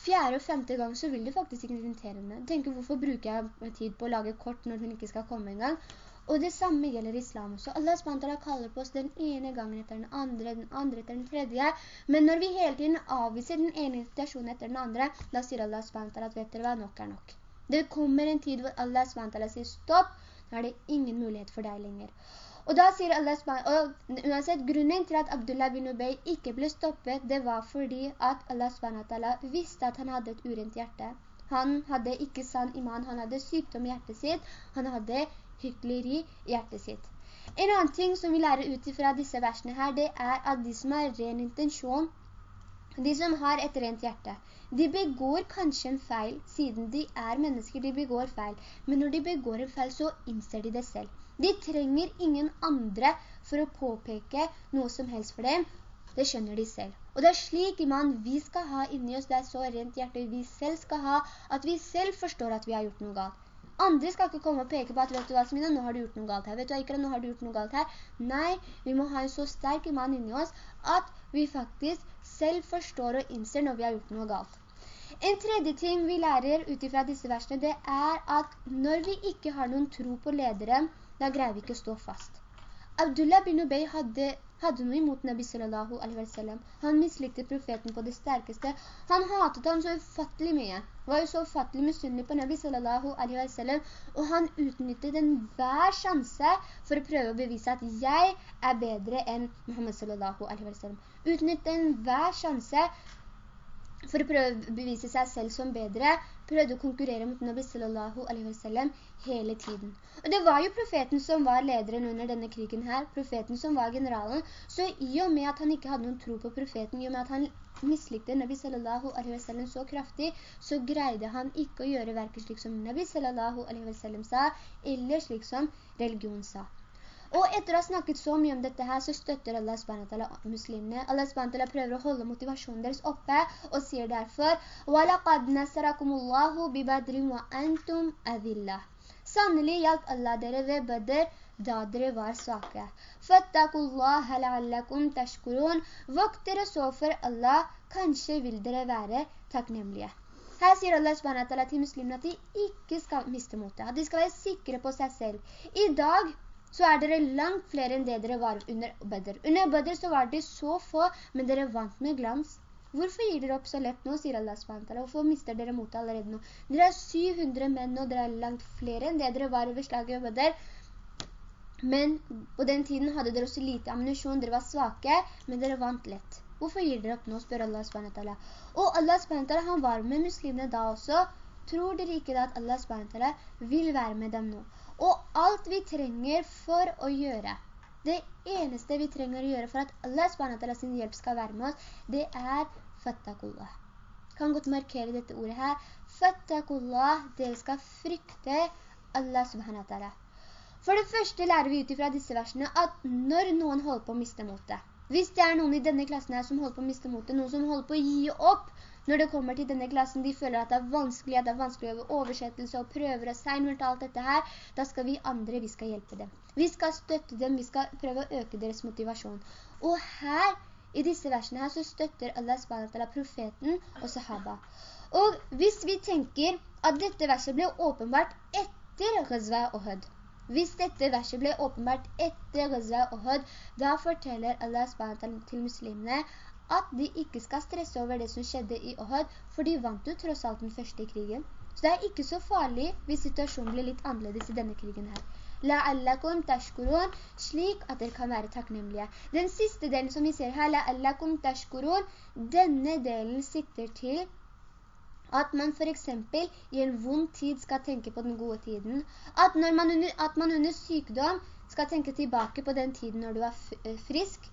Fjerde og femte gang så vil du faktisk ikke invitere henne. Tenker, hvorfor bruker jeg tid på å lage kort når hun ikke skal komme en gang? Og det samme gjelder islam også. Allah SWT kaller på oss den ene gangen etter den andre, den andre etter den tredje. Men når vi hele tiden avviser den ene invitasjonen etter den andre, da sier Allah SWT at vet dere hva, nok er nok. Det kommer en tid hvor Allah SWT sier stopp, da er det ingen mulighet for deg lenger. Og da sier Allah og uansett grunnen til at Abdullah bin Ubay ikke ble stoppet, det var fordi at Allah SWT visste at han hadde et urent hjerte. Han hadde ikke sann iman, han hadde sykdom i hjertet sitt, han hadde hykleri i hjertet sitt. En annen ting som vi lærer ut fra disse versene her, det er at de som har ren intensjon, de som har et rent hjerte, de begår kanskje en feil, siden de er mennesker, de begår feil. Men når de begår en feil, så innser de det selv. De trenger ingen andre for å påpeke noe som helst for dem. Det skjønner de selv. Og det er slik man vi skal ha inni oss, det er så rent hjerte vi selv skal ha, at vi selv forstår at vi har gjort noe galt. Andre skal ikke komme og peke på at, vet du hva, Smina, nå har du gjort noe galt her. Vet du hva, Ikra, nå har du gjort noe galt her. Nei, vi må ha en så sterk iman inni oss, at vi faktisk selv forstår og innser når vi har gjort noe galt. En tredje ting vi lærer utifra disse versene, det er at når vi ikke har noen tro på lederen, da greier vi ikke å stå fast. Abdullah bin Ubey hadde, hadde noe imot Nabi sallallahu alaihi wa sallam. Han mislikte profeten på det sterkeste. Han hatet han så ufattelig mye. Var jo så ufattelig misunnelig på Nabi sallallahu alaihi wa sallam. Og han utnyttet den hver sjanse for å prøve å bevise at jeg er bedre enn Muhammad sallallahu alaihi wa sallam. Utnyttet den hver sjanse for å prøve å bevise seg selv som bedre, prøvde å konkurrere mot Nabi sallallahu alaihi wa sallam hele tiden. Og det var jo profeten som var lederen under denne krigen her, profeten som var generalen, så i og med at han ikke hadde noen tro på profeten, i og med at han mislikte Nabi sallallahu alaihi wa sallam så kraftig, så greide han ikke å gjøre verket slik som Nabi sallallahu alaihi wa sallam sa, eller slik som religion sa. Og etter å ha snakket så mye om dette her, så støtter Allah SWT muslimene. Allah SWT prøver å holde motivasjonen deres oppe, og sier derfor وَلَقَدْ نَسَرَكُمُ اللَّهُ بِبَدْرٍ وَأَنْتُمْ أَذِلَّهِ Sannelig hjalp Allah dere ved Badr, da dere var svake. فَاتَّقُوا اللَّهَ لَعَلَّكُمْ تَشْكُرُونَ Vokt dere så for Allah, kanskje vil dere være takknemlige. Her sier Allah SWT til muslimene at de ikke skal miste motet, at de skal være sikre på seg selv. I dag så er dere langt flere enn det dere var under Bedr. Under Bedr så var det så få, men dere vant med glans. Hvorfor gir dere opp så lett nå, sier Allah SWT. Hvorfor mister dere mot allerede nå? Dere er 700 menn, og dere er langt flere enn det dere var over slaget av Badr. Men på den tiden hadde dere også lite ammunisjon, dere var svake, men dere vant lett. Hvorfor gir dere opp nå, spør Allah SWT. Og Allah SWT, han var med muslimene da også. Tror dere ikke at Allah SWT vil være med dem nå? Og alt vi trenger for å gjøre, det eneste vi trenger å gjøre for at Allah SWT sin hjelp skal være med oss, det er fattakullah. Kan godt markere dette ordet her. Fattakullah, dere skal frykte Allah SWT. For det første lærer vi ut fra disse versene at når noen holder på å miste motet, hvis det er noen i denne klassen her som holder på å miste motet, noen som holder på å gi opp, når det kommer til denne klassen, de føler at det er vanskelig, at det er vanskelig å oversettelse og prøver og seinmult alt dette her, da skal vi andre, vi skal hjelpe dem. Vi skal støtte dem, vi skal prøve å øke deres motivasjon. Og her, i disse versene her, så støtter Allah SWT profeten og sahaba. Og hvis vi tenker at dette verset ble åpenbart etter Ghazwa Ohud, hvis dette verset ble åpenbart etter Ghazwa Ohud, da forteller Allah SWT til muslimene at de ikke skal stresse over det som skjedde i Ohud, for de vant jo tross alt den første krigen. Så det er ikke så farlig hvis situasjonen blir litt annerledes i denne krigen her. La'allakum tashkurun, slik at dere kan være takknemlige. Den siste delen som vi ser her, la'allakum tashkurun, denne delen sitter til at man for eksempel i en vond tid skal tenke på den gode tiden. At, man under, at man under sykdom skal tenke tilbake på den tiden når du var eh, frisk,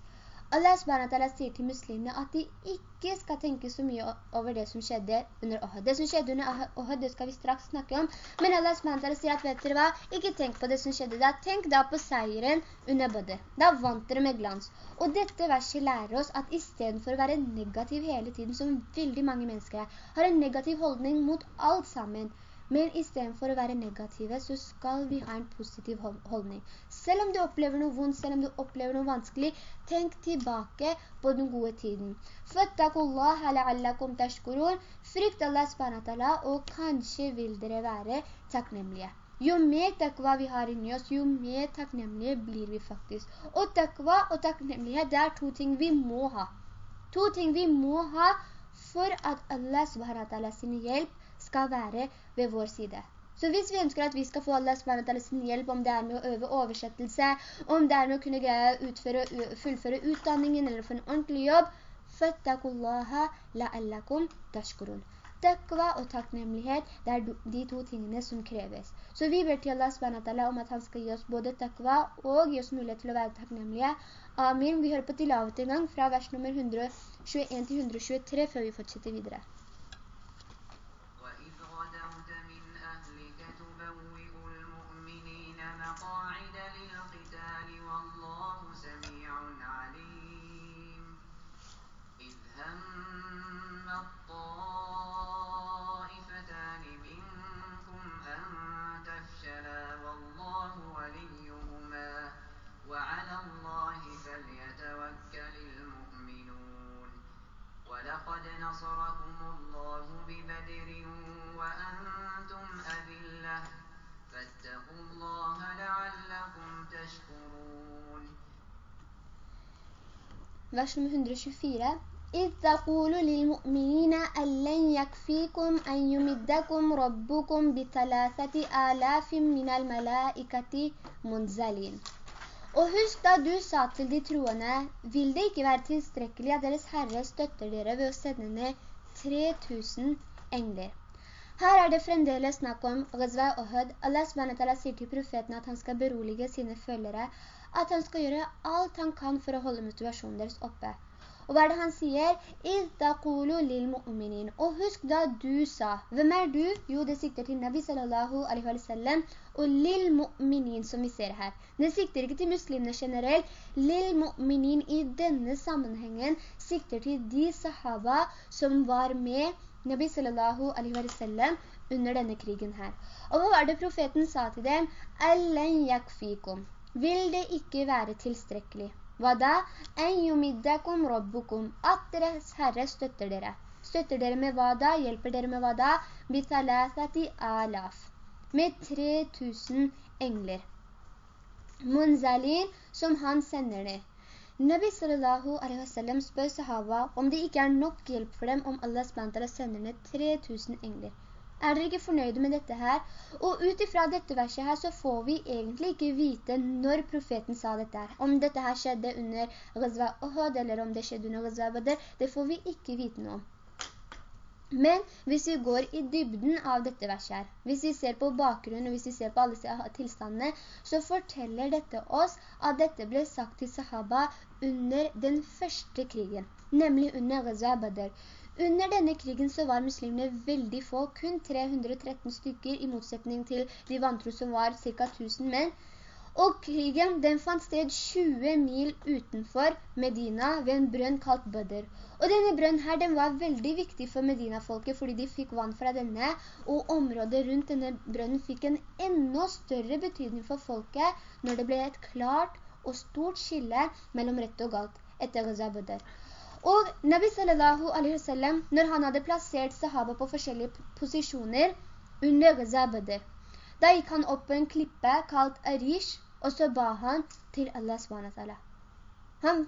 Allah SWT sier til muslimene at de ikke skal tenke så mye over det som skjedde under Ohud. Det som skjedde under Ohud, det skal vi straks snakke om. Men Allah SWT sier at, vet dere hva? Ikke tenk på det som skjedde da. Tenk da på seieren under Bodde. Da vant dere med glans. Og dette verset lærer oss at i stedet for å være negativ hele tiden, som veldig mange mennesker er, har en negativ holdning mot alt sammen, men i stedet for å være negative, så skal vi ha en positiv holdning. Selv om du opplever noe vondt, selv om du opplever noe vanskelig, tenk tilbake på den gode tiden. Fattakullah la'allakum tashkurun. Frykt Allah SWT, og kanskje vil dere være takknemlige. Jo mer takva vi har inni oss, jo mer takknemlige blir vi faktisk. Og takva og takknemlighet, det er to ting vi må ha. To ting vi må ha for at Allah SWT sin hjelp skal være ved vår side. Så hvis vi ønsker at vi skal få Allah SWT sin hjelp, om det er med å øve oversettelse, om det er med å kunne greie å utføre, fullføre utdanningen eller få en ordentlig jobb, fattakullaha la'allakum tashkurun. Takva og takknemlighet, det er de to tingene som kreves. Så vi ber til Allah SWT om at han skal gi oss både takva og gi oss mulighet til å være takknemlige. Amin. Vi hører på tilavet en gang fra vers nummer 121 til 123 før vi fortsetter videre. Vers nummer 124. إذ تقول للمؤمنين أن لن يكفيكم أن يمدكم ربكم بثلاثة آلاف من الملائكة منزلين Og husk da du sa til de troende, vil det ikke være tilstrekkelig at deres Herre støtter dere ved å sende ned 3000 engler. Her er det fremdeles snakk om Ghazwa Ohud. Allah SWT sier til profeten at han skal berolige sine følgere, at han skal gjøre alt han kan for å holde motivasjonen deres oppe. Og hva er det han sier? «Ittaqulu lil mu'minin». Og husk da du sa. Hvem er du? Jo, det sikter til Nabi sallallahu alaihi wa sallam og lil mu'minin som vi ser her. Det sikter ikke til muslimene generelt. Lil mu'minin i denne sammenhengen sikter til de sahaba som var med Nabi sallallahu alaihi wa sallam under denne krigen her. Og hva var det profeten sa til dem? «Allen yakfikum». Vil det ikke være tilstrekkelig? Hva da? En yumiddakum robbukum. At deres Herre støtter dere. Støtter dere med hva da? Hjelper dere med hva da? Bithalathati alaf. Med 3000 engler. Munzalin, som han sender ned. Nabi sallallahu alaihi wasallam spør sahaba om det ikke er nok hjelp for dem om Allah sender ned 3000 engler. Er dere ikke fornøyde med dette her? Og utifra dette verset her så får vi egentlig ikke vite når profeten sa dette her. Om dette her skjedde under Ghazwa Ohud eller om det skjedde under Ghazwa Badr, det får vi ikke vite noe om. Men hvis vi går i dybden av dette verset her, hvis vi ser på bakgrunnen og hvis vi ser på alle tilstandene, så forteller dette oss at dette ble sagt til sahaba under den første krigen, nemlig under Ghazwa Badr. Under denne krigen så var muslimene veldig få, kun 313 stykker i motsetning til de vantro som var ca. 1000 menn. Og krigen den fant sted 20 mil utenfor Medina ved en brønn kalt Bødder. Og denne brønnen her den var veldig viktig for Medina-folket fordi de fikk vann fra denne, og området rundt denne brønnen fikk en enda større betydning for folket når det ble et klart og stort skille mellom rett og galt etter Gaza Badr. Og Nabi sallallahu alaihi wasallam, når han hadde plassert sahaba på forskjellige posisjoner under Gaza da gikk han opp på en klippe kalt Arish, og så ba han til Allah SWT. Han,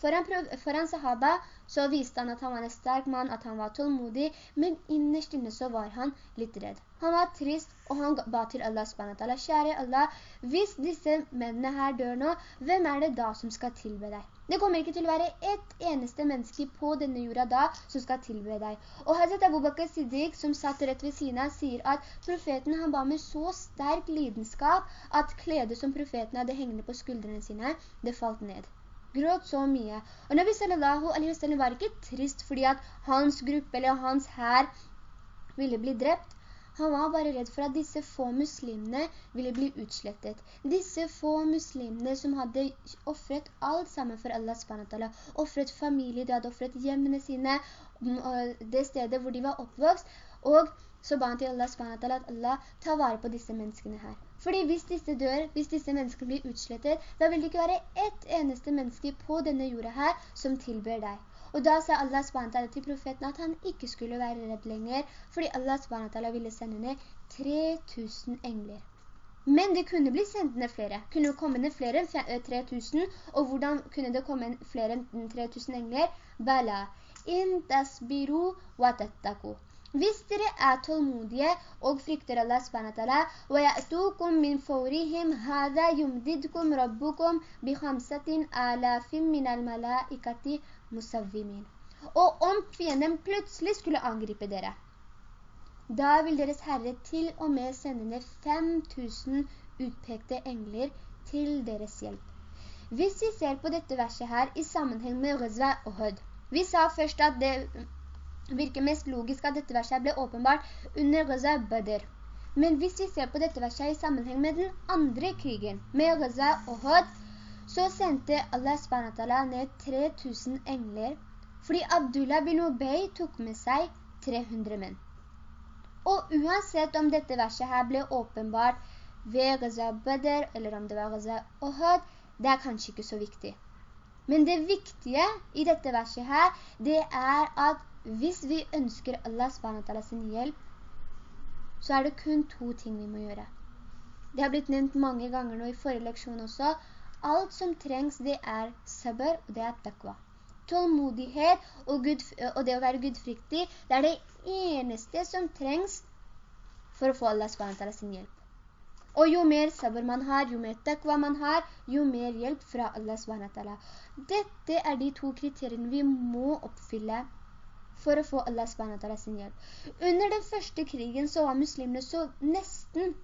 foran, foran sahaba så viste han at han var en sterk mann, at han var tålmodig, men innerst inne så var han litt redd. Han var trist, og han ba til Allah SWT. Kjære Allah, hvis disse mennene her dør nå, hvem er det da som skal tilbe deg? Det kommer ikke til å være ett eneste menneske på denne jorda da som skal tilbe deg. Og Hazret Abu Bakr Siddiq, som satt rett ved siden av, sier at profeten han ba med så sterk lidenskap at kledet som profeten hadde hengende på skuldrene sine, det falt ned gråt så mye. Og Nabi sallallahu alaihi wa sallam var ikke trist fordi at hans gruppe eller hans herr ville bli drept. Han var bare redd for at disse få muslimene ville bli utslettet. Disse få muslimene som hadde offret alt sammen for Allah SWT. Offret familie, de hadde offret hjemmene sine, det stedet hvor de var oppvokst. Og så ba han til Allah SWT at Allah tar vare på disse menneskene her. Fordi hvis disse dør, hvis disse menneskene blir utslettet, da vil det ikke være ett eneste menneske på denne jorda her som tilber deg. Og da sa Allah SWT til profeten at han ikke skulle være redd lenger, fordi Allah SWT ville sende ned 3000 engler. Men det kunne bli sendt ned flere. Kunne komme ned flere enn 3000, eh, og hvordan kunne det komme flere enn 3000 engler? Bala, in tasbiru wa tattaku. Hvis dere er tålmodige og frykter Allah SWT, وَيَأْتُوكُمْ مِنْ فَوْرِهِمْ هَذَا يُمْدِدْكُمْ رَبُّكُمْ بِخَمْسَةٍ آلَافٍ مِنَ الْمَلَائِكَةِ musavvimin. Og om fienden plutselig skulle angripe dere, da vil deres herre til og med sende ned 5000 utpekte engler til deres hjelp. Hvis vi ser på dette verset her i sammenheng med Ghazwa og Hød, vi sa først at det virker mest logisk at dette verset ble åpenbart under Ghazwa Bader. Men hvis vi ser på dette verset i sammenheng med den andre krigen, med Ghazwa og Hød, så sendte Allah SWT ned 3000 engler, fordi Abdullah bin Ubay tok med seg 300 menn. Og uansett om dette verset her ble åpenbart ved Gaza Badr, eller om det var Gaza og det er kanskje ikke så viktig. Men det viktige i dette verset her, det er at hvis vi ønsker Allah SWT sin hjelp, så er det kun to ting vi må gjøre. Det har blitt nevnt mange ganger nå i forrige leksjon også. Alt som trengs, det er sabr, og det er takva. Tålmodighet og, Gud, og, det å være gudfryktig, det er det eneste som trengs for å få Allah SWT sin hjelp. Og jo mer sabr man har, jo mer takva man har, jo mer hjelp fra Allah SWT. Dette er de to kriteriene vi må oppfylle for å få Allah SWT sin hjelp. Under den første krigen så var muslimene så nesten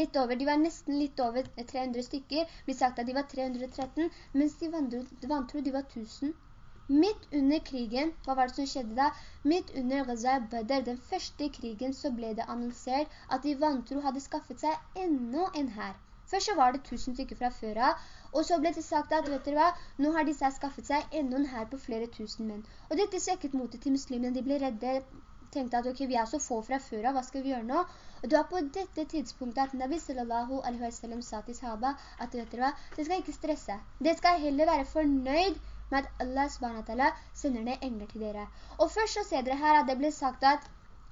litt over, de var nesten litt over 300 stykker, blir sagt at de var 313, mens de vantro, de var 1000. Midt under krigen, hva var det som skjedde da? Midt under Ghazai Badr, den første krigen, så ble det annonsert at de vantro hadde skaffet seg enda en her. Først så var det tusen stykker fra før av, og så ble det sagt at, vet dere hva, nå har disse skaffet seg enda en her på flere tusen menn. Og dette svekket motet til muslimene, de ble redde, tenkte at ok, vi er så få fra før av, hva skal vi gjøre nå? Og det var på dette tidspunktet at Nabi sallallahu alaihi wa sallam sa til sahaba at vet dere hva, det skal ikke stresse. Det skal heller være fornøyd med at Allah subhanahu sender ned engler til dere. Og først så ser dere her at det ble sagt at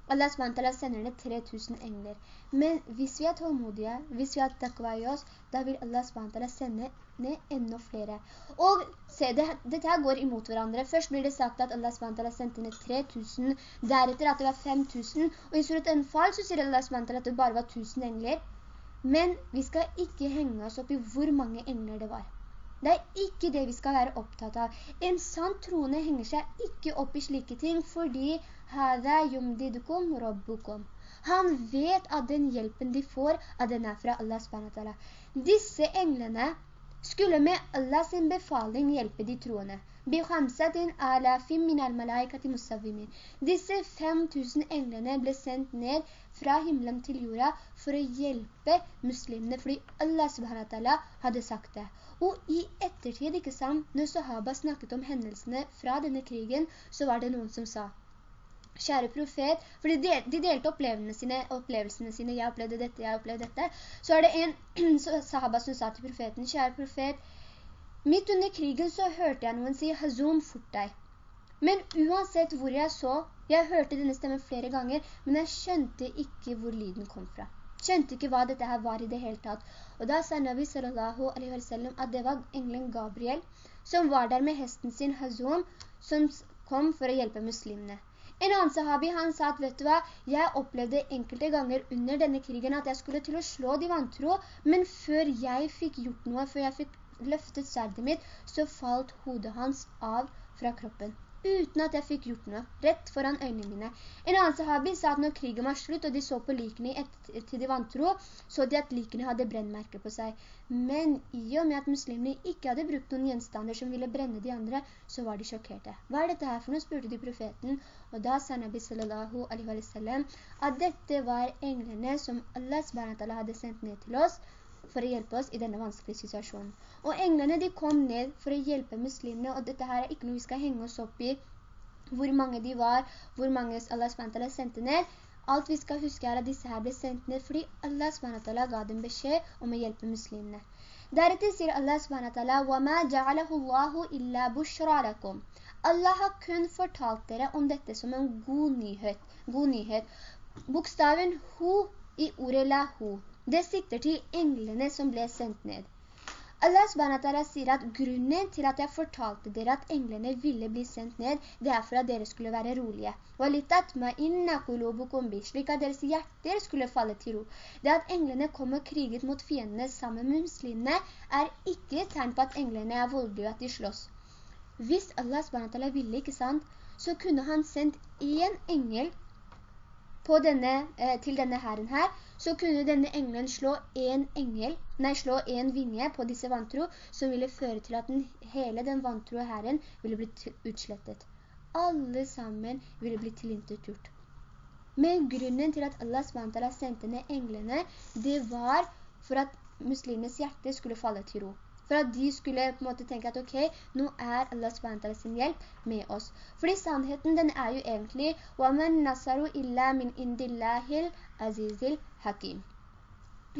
Allah SWT sender ned 3000 engler. Men hvis vi er tålmodige, hvis vi har takva i oss, da vil Allah SWT sende ned enda flere. Og se, det, dette her går imot hverandre. Først blir det sagt at Allah SWT sendte ned 3000, deretter at det var 5000, og i surat Anfal så sier Allah SWT at det bare var 1000 engler. Men vi skal ikke henge oss opp i hvor mange engler det var. Det er ikke det vi skal være opptatt av. En sann troende henger seg ikke opp i slike ting, fordi han vet at den hjelpen de får, at den er fra Allah SWT. Disse englene skulle med Allahs befaling hjelpe de troende. Disse 5000 englene ble sendt ned fra himmelen til jorda for å hjelpe muslimene, fordi Allah subhanahu hadde sagt det. Og i ettertid, ikke sant, når sahaba snakket om hendelsene fra denne krigen, så var det noen som sa, kjære profet, for de, del, de delte opplevelsene sine, opplevelsene sine, jeg opplevde dette, jeg opplevde dette, så er det en sahaba som sa til profeten, kjære profet, midt under krigen så hørte jeg noen si, Hazum, fort deg. Men uansett hvor jeg så, jeg hørte denne stemmen flere ganger, men jeg skjønte ikke hvor lyden kom fra skjønte ikke hva dette her var i det hele tatt. Og da sa Nabi sallallahu alaihi wa sallam at det var englen Gabriel som var der med hesten sin Hazum, som kom for å hjelpe muslimene. En annen sahabi, han sa at, vet du hva, jeg opplevde enkelte ganger under denne krigen at jeg skulle til å slå de vantro, men før jeg fikk gjort noe, før jeg fikk løftet sverdet mitt, så falt hodet hans av fra kroppen uten at jeg fikk gjort noe, rett foran øynene mine. En annen sahabi sa at når krigen var slutt, og de så på likene til de vantro, så de at likene hadde brennmerker på seg. Men i og med at muslimene ikke hadde brukt noen gjenstander som ville brenne de andre, så var de sjokkerte. Hva er dette her for noe, spurte de profeten, og da sa Nabi sallallahu alaihi wa sallam at dette var englene som Allah hadde sendt ned til oss, for å hjelpe oss i denne vanskelige situasjonen. Og englene de kom ned for å hjelpe muslimene, og dette her er ikke noe vi skal henge oss opp i, hvor mange de var, hvor mange Allah SWT sendte ned. Alt vi skal huske er at disse her ble sendt ned fordi Allah SWT ga dem beskjed om å hjelpe muslimene. Deretter sier Allah SWT, وَمَا جَعَلَهُ اللَّهُ إِلَّا بُشْرَى لَكُمْ Allah har kun fortalt dere om dette som en god nyhet. God nyhet. Bokstaven «hu» i ordet «lahu» Det sikter til englene som ble sendt ned. Allah SWT sier at grunnen til at jeg fortalte dere at englene ville bli sendt ned, det er for at dere skulle være rolige. Slik at deres hjerter skulle falle til ro. Det at englene kom og kriget mot fiendene sammen med muslimene, er ikke tegn på at englene er voldelige at de slåss. Hvis Allah SWT ville, ikke sant, så kunne han sendt en engel denne, eh, til denne herren her, så kunne denne engelen slå en engel, nei, slå en vinje på disse vantro, som ville føre til at den, hele den vantro herren ville blitt utslettet. Alle sammen ville blitt tilintet gjort. Men grunnen til at Allah SWT sendte ned englene, det var for at muslimenes hjerte skulle falle til ro for at de skulle på en måte tenke at ok, nå er Allah SWT sin hjelp med oss. Fordi sannheten den er jo egentlig وَمَنْ نَصَرُ إِلَّا مِنْ إِنْدِ اللَّهِ الْعَزِيزِ الْحَكِيمِ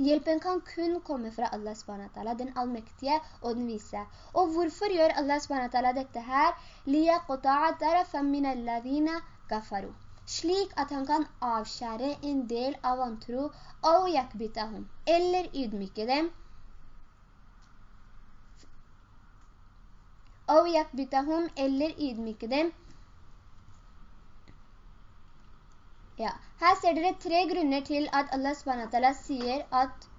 Hjelpen kan kun komme fra Allah SWT, den allmektige og den vise. Og hvorfor gjør Allah SWT dette her? لِيَقْطَعَ تَرَفًا مِنَ الَّذِينَ كَفَرُوا slik at han kan avskjære en del av vantro, eller ydmyke dem, eller ydmyke dem. Ja, her ser dere tre grunner til at Allah SWT sier at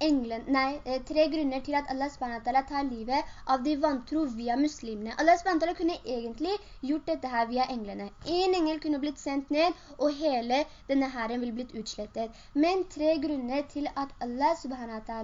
England, nei, eh, tre grunner til at Allah SWT tar livet av de vantro via muslimene. Allah SWT kunne egentlig gjort dette her via englene. En engel kunne blitt sendt ned, og hele denne herren ville blitt utslettet. Men tre grunner til at Allah SWT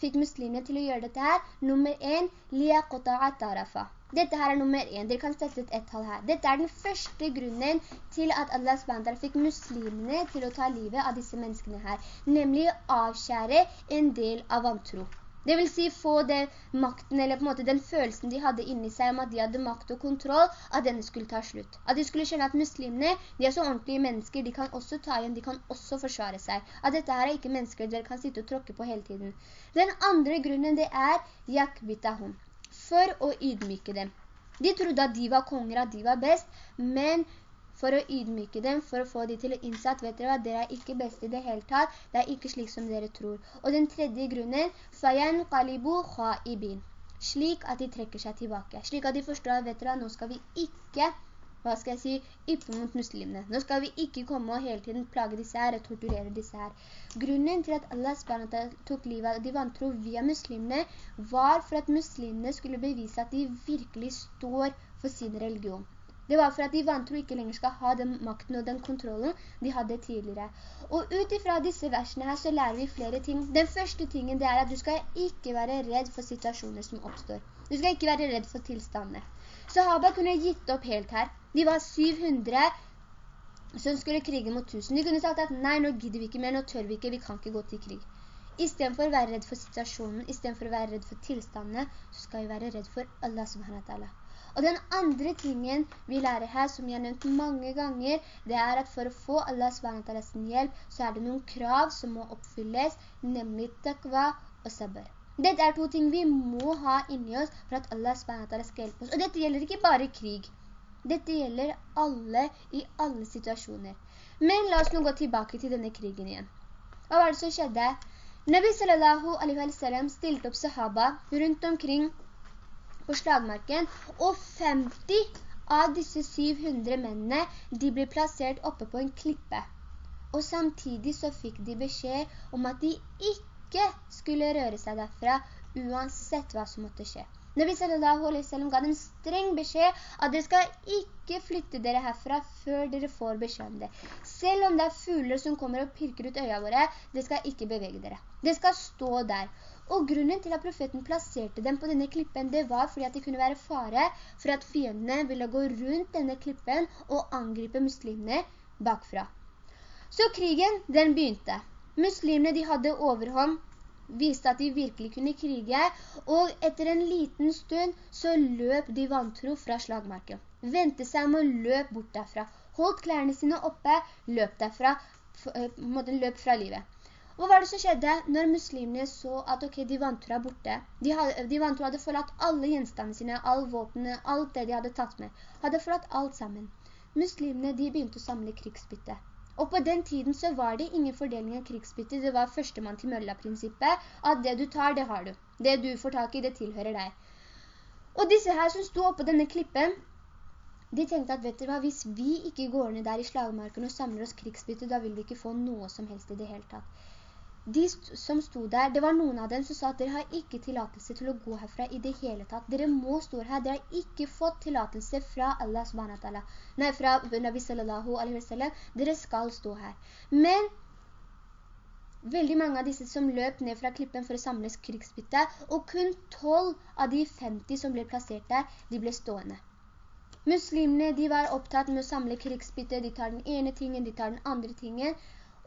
fikk muslimene til å gjøre dette her. Nummer 1, liaqta'at tarafa. Dette her er nummer 1. Dere kan sette et ett-tall her. Dette er den første grunnen til at Allah SWT fikk muslimene til å ta livet av disse menneskene her. Nemlig avskjære en del av vantro. Det vil si få den makten, eller på en måte den følelsen de hadde inni seg om at de hadde makt og kontroll, at denne skulle ta slutt. At de skulle skjønne at muslimene, de er så ordentlige mennesker, de kan også ta igjen, de kan også forsvare seg. At dette her er ikke mennesker dere kan sitte og tråkke på hele tiden. Den andre grunnen det er jakbitahum, for å ydmyke dem. De trodde at de var konger, at de var best, men for å ydmyke dem, for å få dem til å innse at, vet dere hva, dere er ikke best i det hele tatt, det er ikke slik som dere tror. Og den tredje grunnen, «Fayan qalibu khaibin», slik at de trekker seg tilbake, slik at de forstår at, vet dere hva, nå skal vi ikke hva skal jeg si, yppe mot muslimene. Nå skal vi ikke komme og hele tiden plage disse her og torturere disse her. Grunnen til at Allah SWT tok livet av de vantro via muslimene, var for at muslimene skulle bevise at de virkelig står for sin religion. Det var for at de vantro ikke lenger skal ha den makten og den kontrollen de hadde tidligere. Og utifra disse versene her så lærer vi flere ting. Den første tingen det er at du skal ikke være redd for situasjoner som oppstår. Du skal ikke være redd for tilstandene. Sahaba kunne gitt opp helt her. De var 700 som skulle krige mot 1000. De kunne sagt at nei, nå gidder vi ikke mer, nå tør vi ikke, vi kan ikke gå til krig. I stedet for å være redd for situasjonen, i stedet for å være redd for tilstandene, så skal vi være redd for Allah subhanahu wa ta'ala. Og den andre tingen vi lærer her, som jeg har nevnt mange ganger, det er at for å få Allah SWT sin hjelp, så er det noen krav som må oppfylles, nemlig takva og sabr. Dette er to ting vi må ha inni oss for at Allah SWT skal hjelpe oss. Og dette gjelder ikke bare krig. Dette gjelder alle i alle situasjoner. Men la oss nå gå tilbake til denne krigen igjen. Hva var det som skjedde? Nabi sallallahu alaihi wa sallam stilte opp sahaba rundt omkring på slagmarken, og 50 av disse 700 mennene, de ble plassert oppe på en klippe. Og samtidig så fikk de beskjed om at de ikke skulle røre seg derfra, uansett hva som måtte skje. Nabi sallallahu alaihi wasallam ga dem streng beskjed at dere skal ikke flytte dere herfra før dere får beskjed om det. Selv om det er fugler som kommer og pirker ut øya våre, det skal ikke bevege dere. Det skal stå der. Og grunnen til at profeten plasserte dem på denne klippen, det var fordi at det kunne være fare for at fiendene ville gå rundt denne klippen og angripe muslimene bakfra. Så krigen, den begynte. Muslimene de hadde overhånd, viste at de virkelig kunne krige, og etter en liten stund så løp de vantro fra slagmarken. Vente seg om å løp bort derfra. Holdt klærne sine oppe, løp derfra, eh, måtte løp fra livet. Og hva var det som skjedde når muslimene så at okay, de vantur er borte? De, hadde, de vantur hadde forlatt alle gjenstandene sine, all våpnene, alt det de hadde tatt med. Hadde forlatt alt sammen. Muslimene de begynte å samle krigsbytte. Og på den tiden så var det ingen fordeling av krigsbytte, det var førstemann til mølla-prinsippet, at det du tar, det har du. Det du får tak i, det tilhører deg. Og disse her som stod på denne klippen, de tenkte at, vet dere hva, hvis vi ikke går ned der i slagmarken og samler oss krigsbytte, da vil vi ikke få noe som helst i det hele tatt de som sto der, det var noen av dem som sa at dere har ikke tillatelse til å gå herfra i det hele tatt. Dere må stå her. Dere har ikke fått tillatelse fra Allah subhanahu Nei, fra Nabi sallallahu alaihi wa sallam. Dere skal stå her. Men veldig mange av disse som løp ned fra klippen for å samles krigsbytte, og kun 12 av de 50 som ble plassert der, de ble stående. Muslimene, de var opptatt med å samle krigsbytte. De tar den ene tingen, de tar den andre tingen.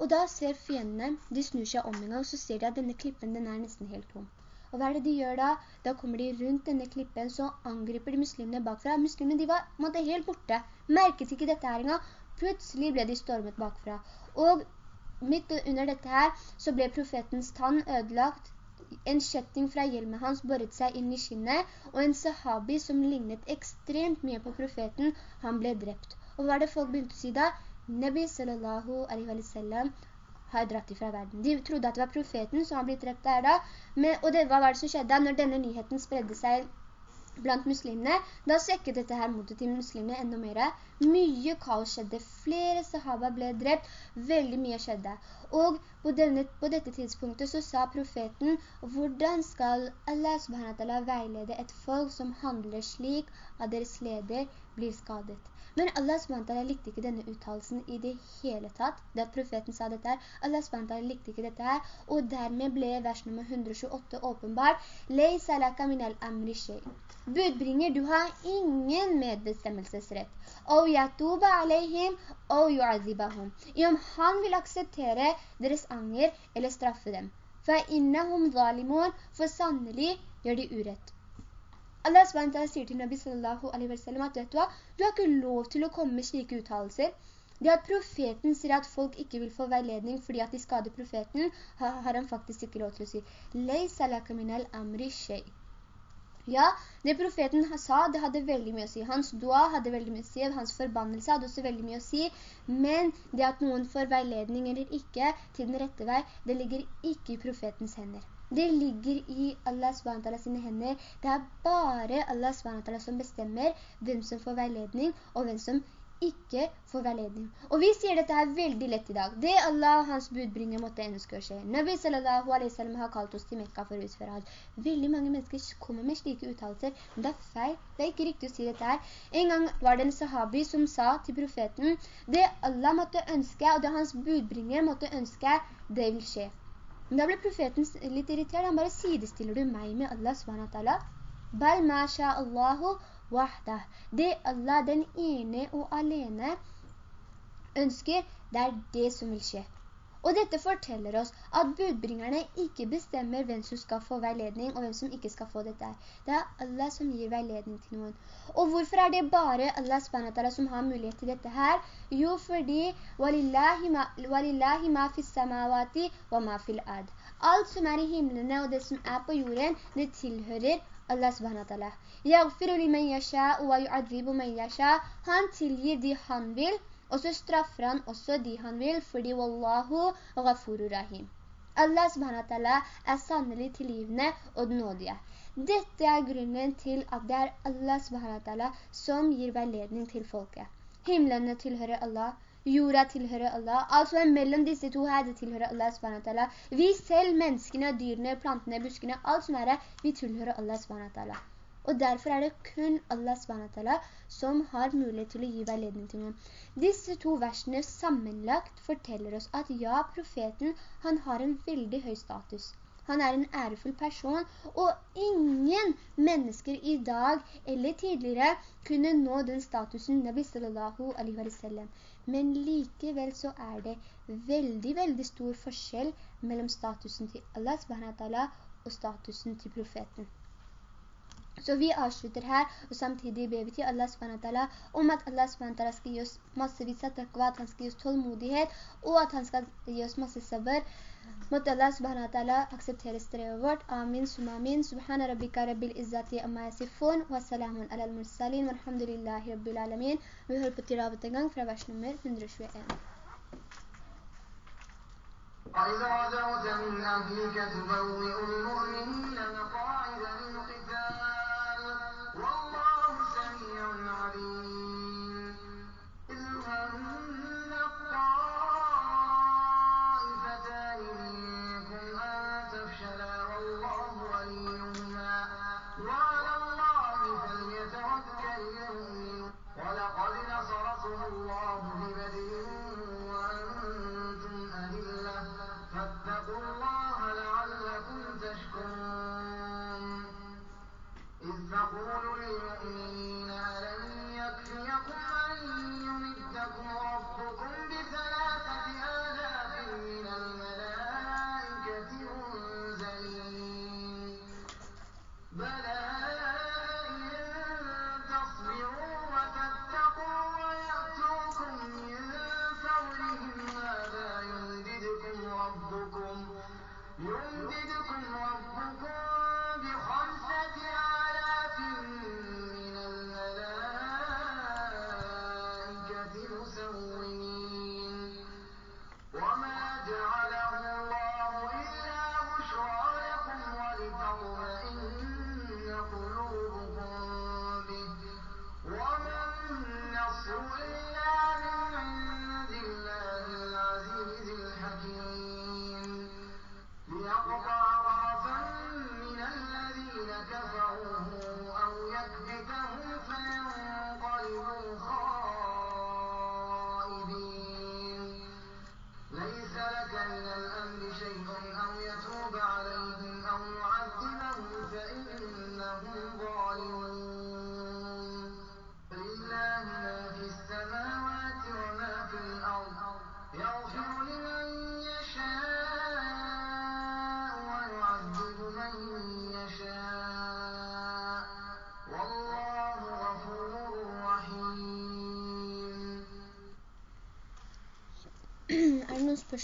Og da ser fiendene, de snur seg om en gang, så ser de at denne klippen den er nesten helt tom. Og hva er det de gjør da? Da kommer de rundt denne klippen, så angriper de muslimene bakfra. Muslimene de var måtte, helt borte, merket ikke dette her engang. Plutselig ble de stormet bakfra. Og midt under dette her, så ble profetens tann ødelagt. En kjetting fra hjelmen hans borret seg inn i skinnet, og en sahabi som lignet ekstremt mye på profeten, han ble drept. Og hva er det folk begynte å si da? Nabi sallallahu alaihi wa sallam har dratt ifra verden. De trodde at det var profeten som har blitt drept der da, men, og det, hva var det som skjedde da når denne nyheten spredde seg blant muslimene, da svekket dette her motet til muslimene enda mer. Mye kaos skjedde, flere sahaba ble drept, veldig mye skjedde. Og på, denne, på dette tidspunktet så sa profeten, hvordan skal Allah subhanahu veilede et folk som handler slik at deres leder blir skadet? Men Allah SWT likte ikke denne uttalelsen i det hele tatt. Det at profeten sa dette her, Allah SWT likte ikke dette her, og dermed ble vers nummer 128 åpenbart. «Lei salaka min al-amri shay». Budbringer, du har ingen medbestemmelsesrett. «Og yatuba alayhim, og yu'azibahum». I om han vil akseptere deres anger eller straffe dem. «Fa zalimun», for sannelig gjør de urett. Allah SWT sier til Nabi sallallahu alaihi wa sallam at vet du hva, du har ikke lov til å komme med slike uttalelser. Det at profeten sier at folk ikke vil få veiledning fordi at de skader profeten, har han faktisk ikke lov til å si. «Leisa laka minal amri shay». Ja, det profeten sa, det hadde veldig mye å si. Hans dua hadde veldig mye å si, hans forbannelse hadde også veldig mye å si, men det at noen får veiledning eller ikke til den rette vei, det ligger ikke i profetens hender. Det ligger i Allah SWT sine hender. Det er bare Allah SWT som bestemmer hvem som får veiledning, og hvem som ikke får veiledning. Og vi sier dette her veldig lett i dag. Det Allah og hans budbringer måtte ønske å skje. Nabi sallallahu alaihi sallam har kalt oss til Mekka for å utføre hajj. Veldig mange mennesker kommer med slike uttalelser, men det er feil. Det er ikke riktig å si dette her. En gang var det en sahabi som sa til profeten, det Allah måtte ønske, og det hans budbringer måtte ønske, det vil skje. Men da ble profeten litt irritert. Han bare sidestiller du meg med Allah SWT. Bal ma sha Allahu wahdah. Det Allah den ene og alene ønsker, det er det som vil skje. Og dette forteller oss at budbringerne ikke bestemmer hvem som skal få veiledning, og hvem som ikke skal få dette. Det er Allah som gir veiledning til noen. Og hvorfor er det bare Allah SWT som har mulighet til dette her? Jo, fordi وَلِلَّهِ مَا فِي السَّمَاوَاتِ وَمَا فِي fil. Alt som er i himmelene og det som er på jorden, det tilhører Allah SWT. «Yaghfiru liman yasha wa man. Han tilgir de han vil, og så straffer han også de han vil, fordi Wallahu ghafuru rahim. Allah subhanahu er sannelig tilgivende og nådige. Dette er grunnen til at det er Allah subhanahu som gir veiledning til folket. Himmelene tilhører Allah, jorda tilhører Allah, alt som er mellom disse to her, det tilhører Allah subhanahu Vi selv, menneskene, dyrene, plantene, buskene, alt som er det, vi tilhører Allah subhanahu og derfor er det kun Allah SWT som har mulighet til å gi veiledning til noen. Disse to versene sammenlagt forteller oss at ja, profeten, han har en veldig høy status. Han er en ærefull person, og ingen mennesker i dag eller tidligere kunne nå den statusen Nabi sallallahu alaihi wa sallam. Men likevel så er det veldig, veldig stor forskjell mellom statusen til Allah subhanahu og statusen til profeten. Så vi avslutter her, og samtidig ber vi til Allah SWT om at Allah SWT skal gi oss massevis av takva, at han skal gi oss tålmodighet, og at han skal gi oss masse sabber. Måtte Allah SWT akseptere strevet vårt. Amin, summa amin. Subhana rabbika rabbil izzati amma yasifun, wa salamun ala al-mursalin, walhamdulillahi rabbil alamin. Vi hører på tilavet en gang fra vers nummer 121. وإذا غدوت من أهلك تبوئ المؤمنين مقاعد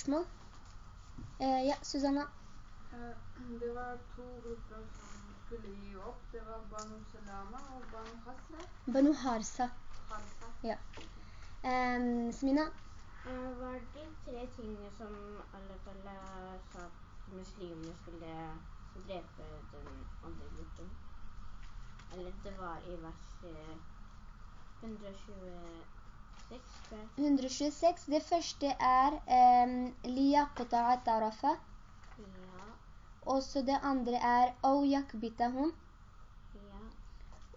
spørsmål? Eh, ja, Susanna. Eh, Det var to grupper som skulle gi opp. Det var Banu Salama og Banu Hasra. Banu Harsa. Harsa. Ja. Eh, Smina? Eh, var det tre ting som Allah sa at muslimene skulle drepe den andre gruppen? Eller det var i vers eh, 126, tror jeg. 126. Det første er liyaqta'a tarafa. Ja, Og så det andre er au yakbitahum. ja.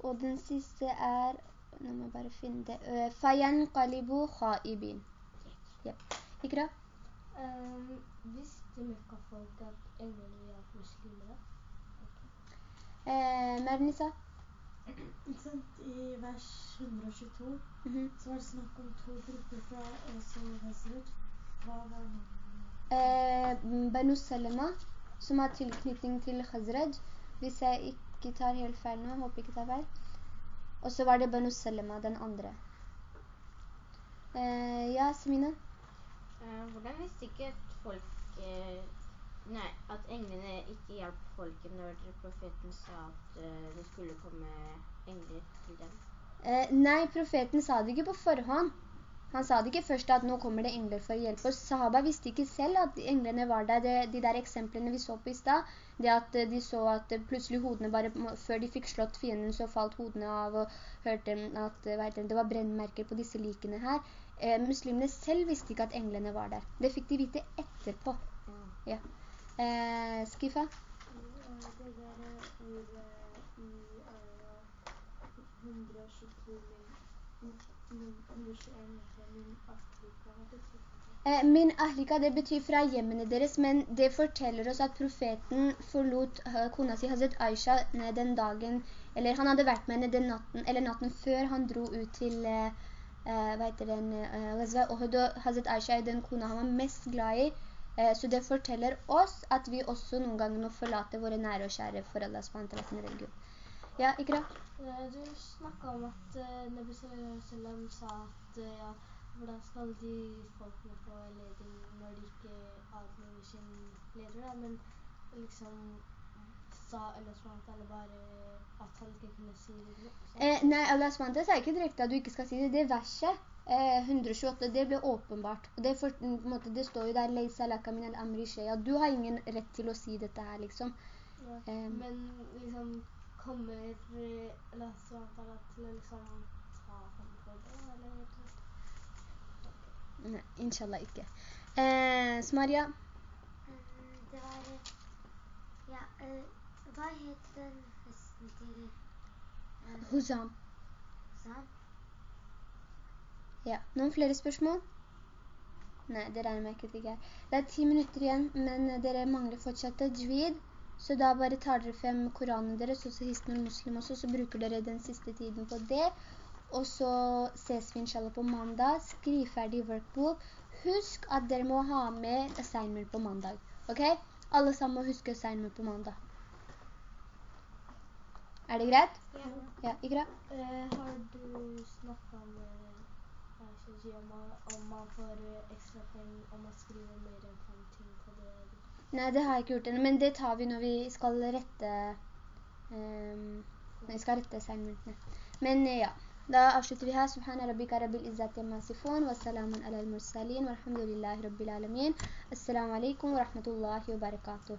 Og den siste er, nå må jeg bare finne det, fayanqalibu khaibin. Ja. Ikra? Visste Mekka-folk at englene er muslimer? Eh, Mernisa? Ikke sant? I vers 122 Mhm. så var det snakk om to grupper fra Øs og Hezret. Hva var navnet? Eh, Banu Salama, som har tilknytning til Khazred. Hvis jeg ikke tar helt feil nå, håper jeg ikke tar feil. Og så var det Banu Salama, den andre. Eh, ja, Semina? Eh, hvordan visste ikke folk eh, Nei, at englene ikke hjalp folket når profeten sa at uh, det skulle komme engler til dem? Eh, nei, profeten sa det ikke på forhånd. Han sa det ikke først at nå kommer det engler for å hjelpe oss. Sahaba visste ikke selv at englene var der. Det, de der eksemplene vi så på i sted, det at eh, de så at eh, plutselig hodene bare, før de fikk slått fienden, så falt hodene av og hørte at det, det var brennmerker på disse likene her. Eh, muslimene selv visste ikke at englene var der. Det fikk de vite etterpå. Ja. Eh, Skifa? Det der ordet i uh, 122 min, min, 121 min Afrika Eh, min ahlika, det betyr fra hjemmene deres, men det forteller oss at profeten forlot eh, kona si Hazret Aisha eh, den dagen, eller han hadde vært med henne den natten, eller natten før han dro ut til, eh, eh, hva heter den, eh, og Hazret Aisha er den kona han var mest glad i, eh, så det forteller oss at vi også noen ganger må forlate våre nære og kjære for Allah SWT sin religion. Ja, Ikra? Eh, Du snakket om at uh, Nabi sallallahu sa at eh, ja, hvordan skal de folkene få leding når de ikke adlyder sin leder, da? men liksom sa Allah SWT bare at han ikke kunne si det. Eh, nei, Allah SWT sier ikke direkte at du ikke skal si det. Det verset, eh, 128, det ble åpenbart. Og det, for, måte, det står jo der, «Leisa laka min al-amri shay'a». Du har ingen rett til å si dette her, liksom. Ja. Em. Men liksom kommer eh, Allah SWT til å liksom ta ham for det, eller? Nei, inshallah ikke. Eh, Smaria? Det var Ja, eh, hva het den hesten til eh, Huzam. Hosam? Ja, noen flere spørsmål? Nei, det regner meg ikke det er. Det er ti minutter igjen, men dere mangler fortsatt tajwid. Så da bare tar dere frem Koranen deres, og så og Muslim også, så bruker dere den siste tiden på det. Og så ses vi inshallah på mandag. Skriv ferdig workbook. Husk at dere må ha med assignment på mandag. Ok? Alle sammen må huske assignment på mandag. Er det greit? Ja. Ja, Ikra? Eh, har du snakket med Aisha om, om man får eh, ekstra poeng om man skriver mer enn fem ting på det? Nei, det har jeg ikke gjort enda, men det tar vi når vi skal rette, um, når vi skal rette segmentene. Men eh, ja, da avslutter vi her. Subhana rabbika rabbil izzati amma sifon, wa salamun ala al-mursalin, walhamdulillahi rabbil alamin. Assalamu alaikum wa rahmatullahi wa barakatuh.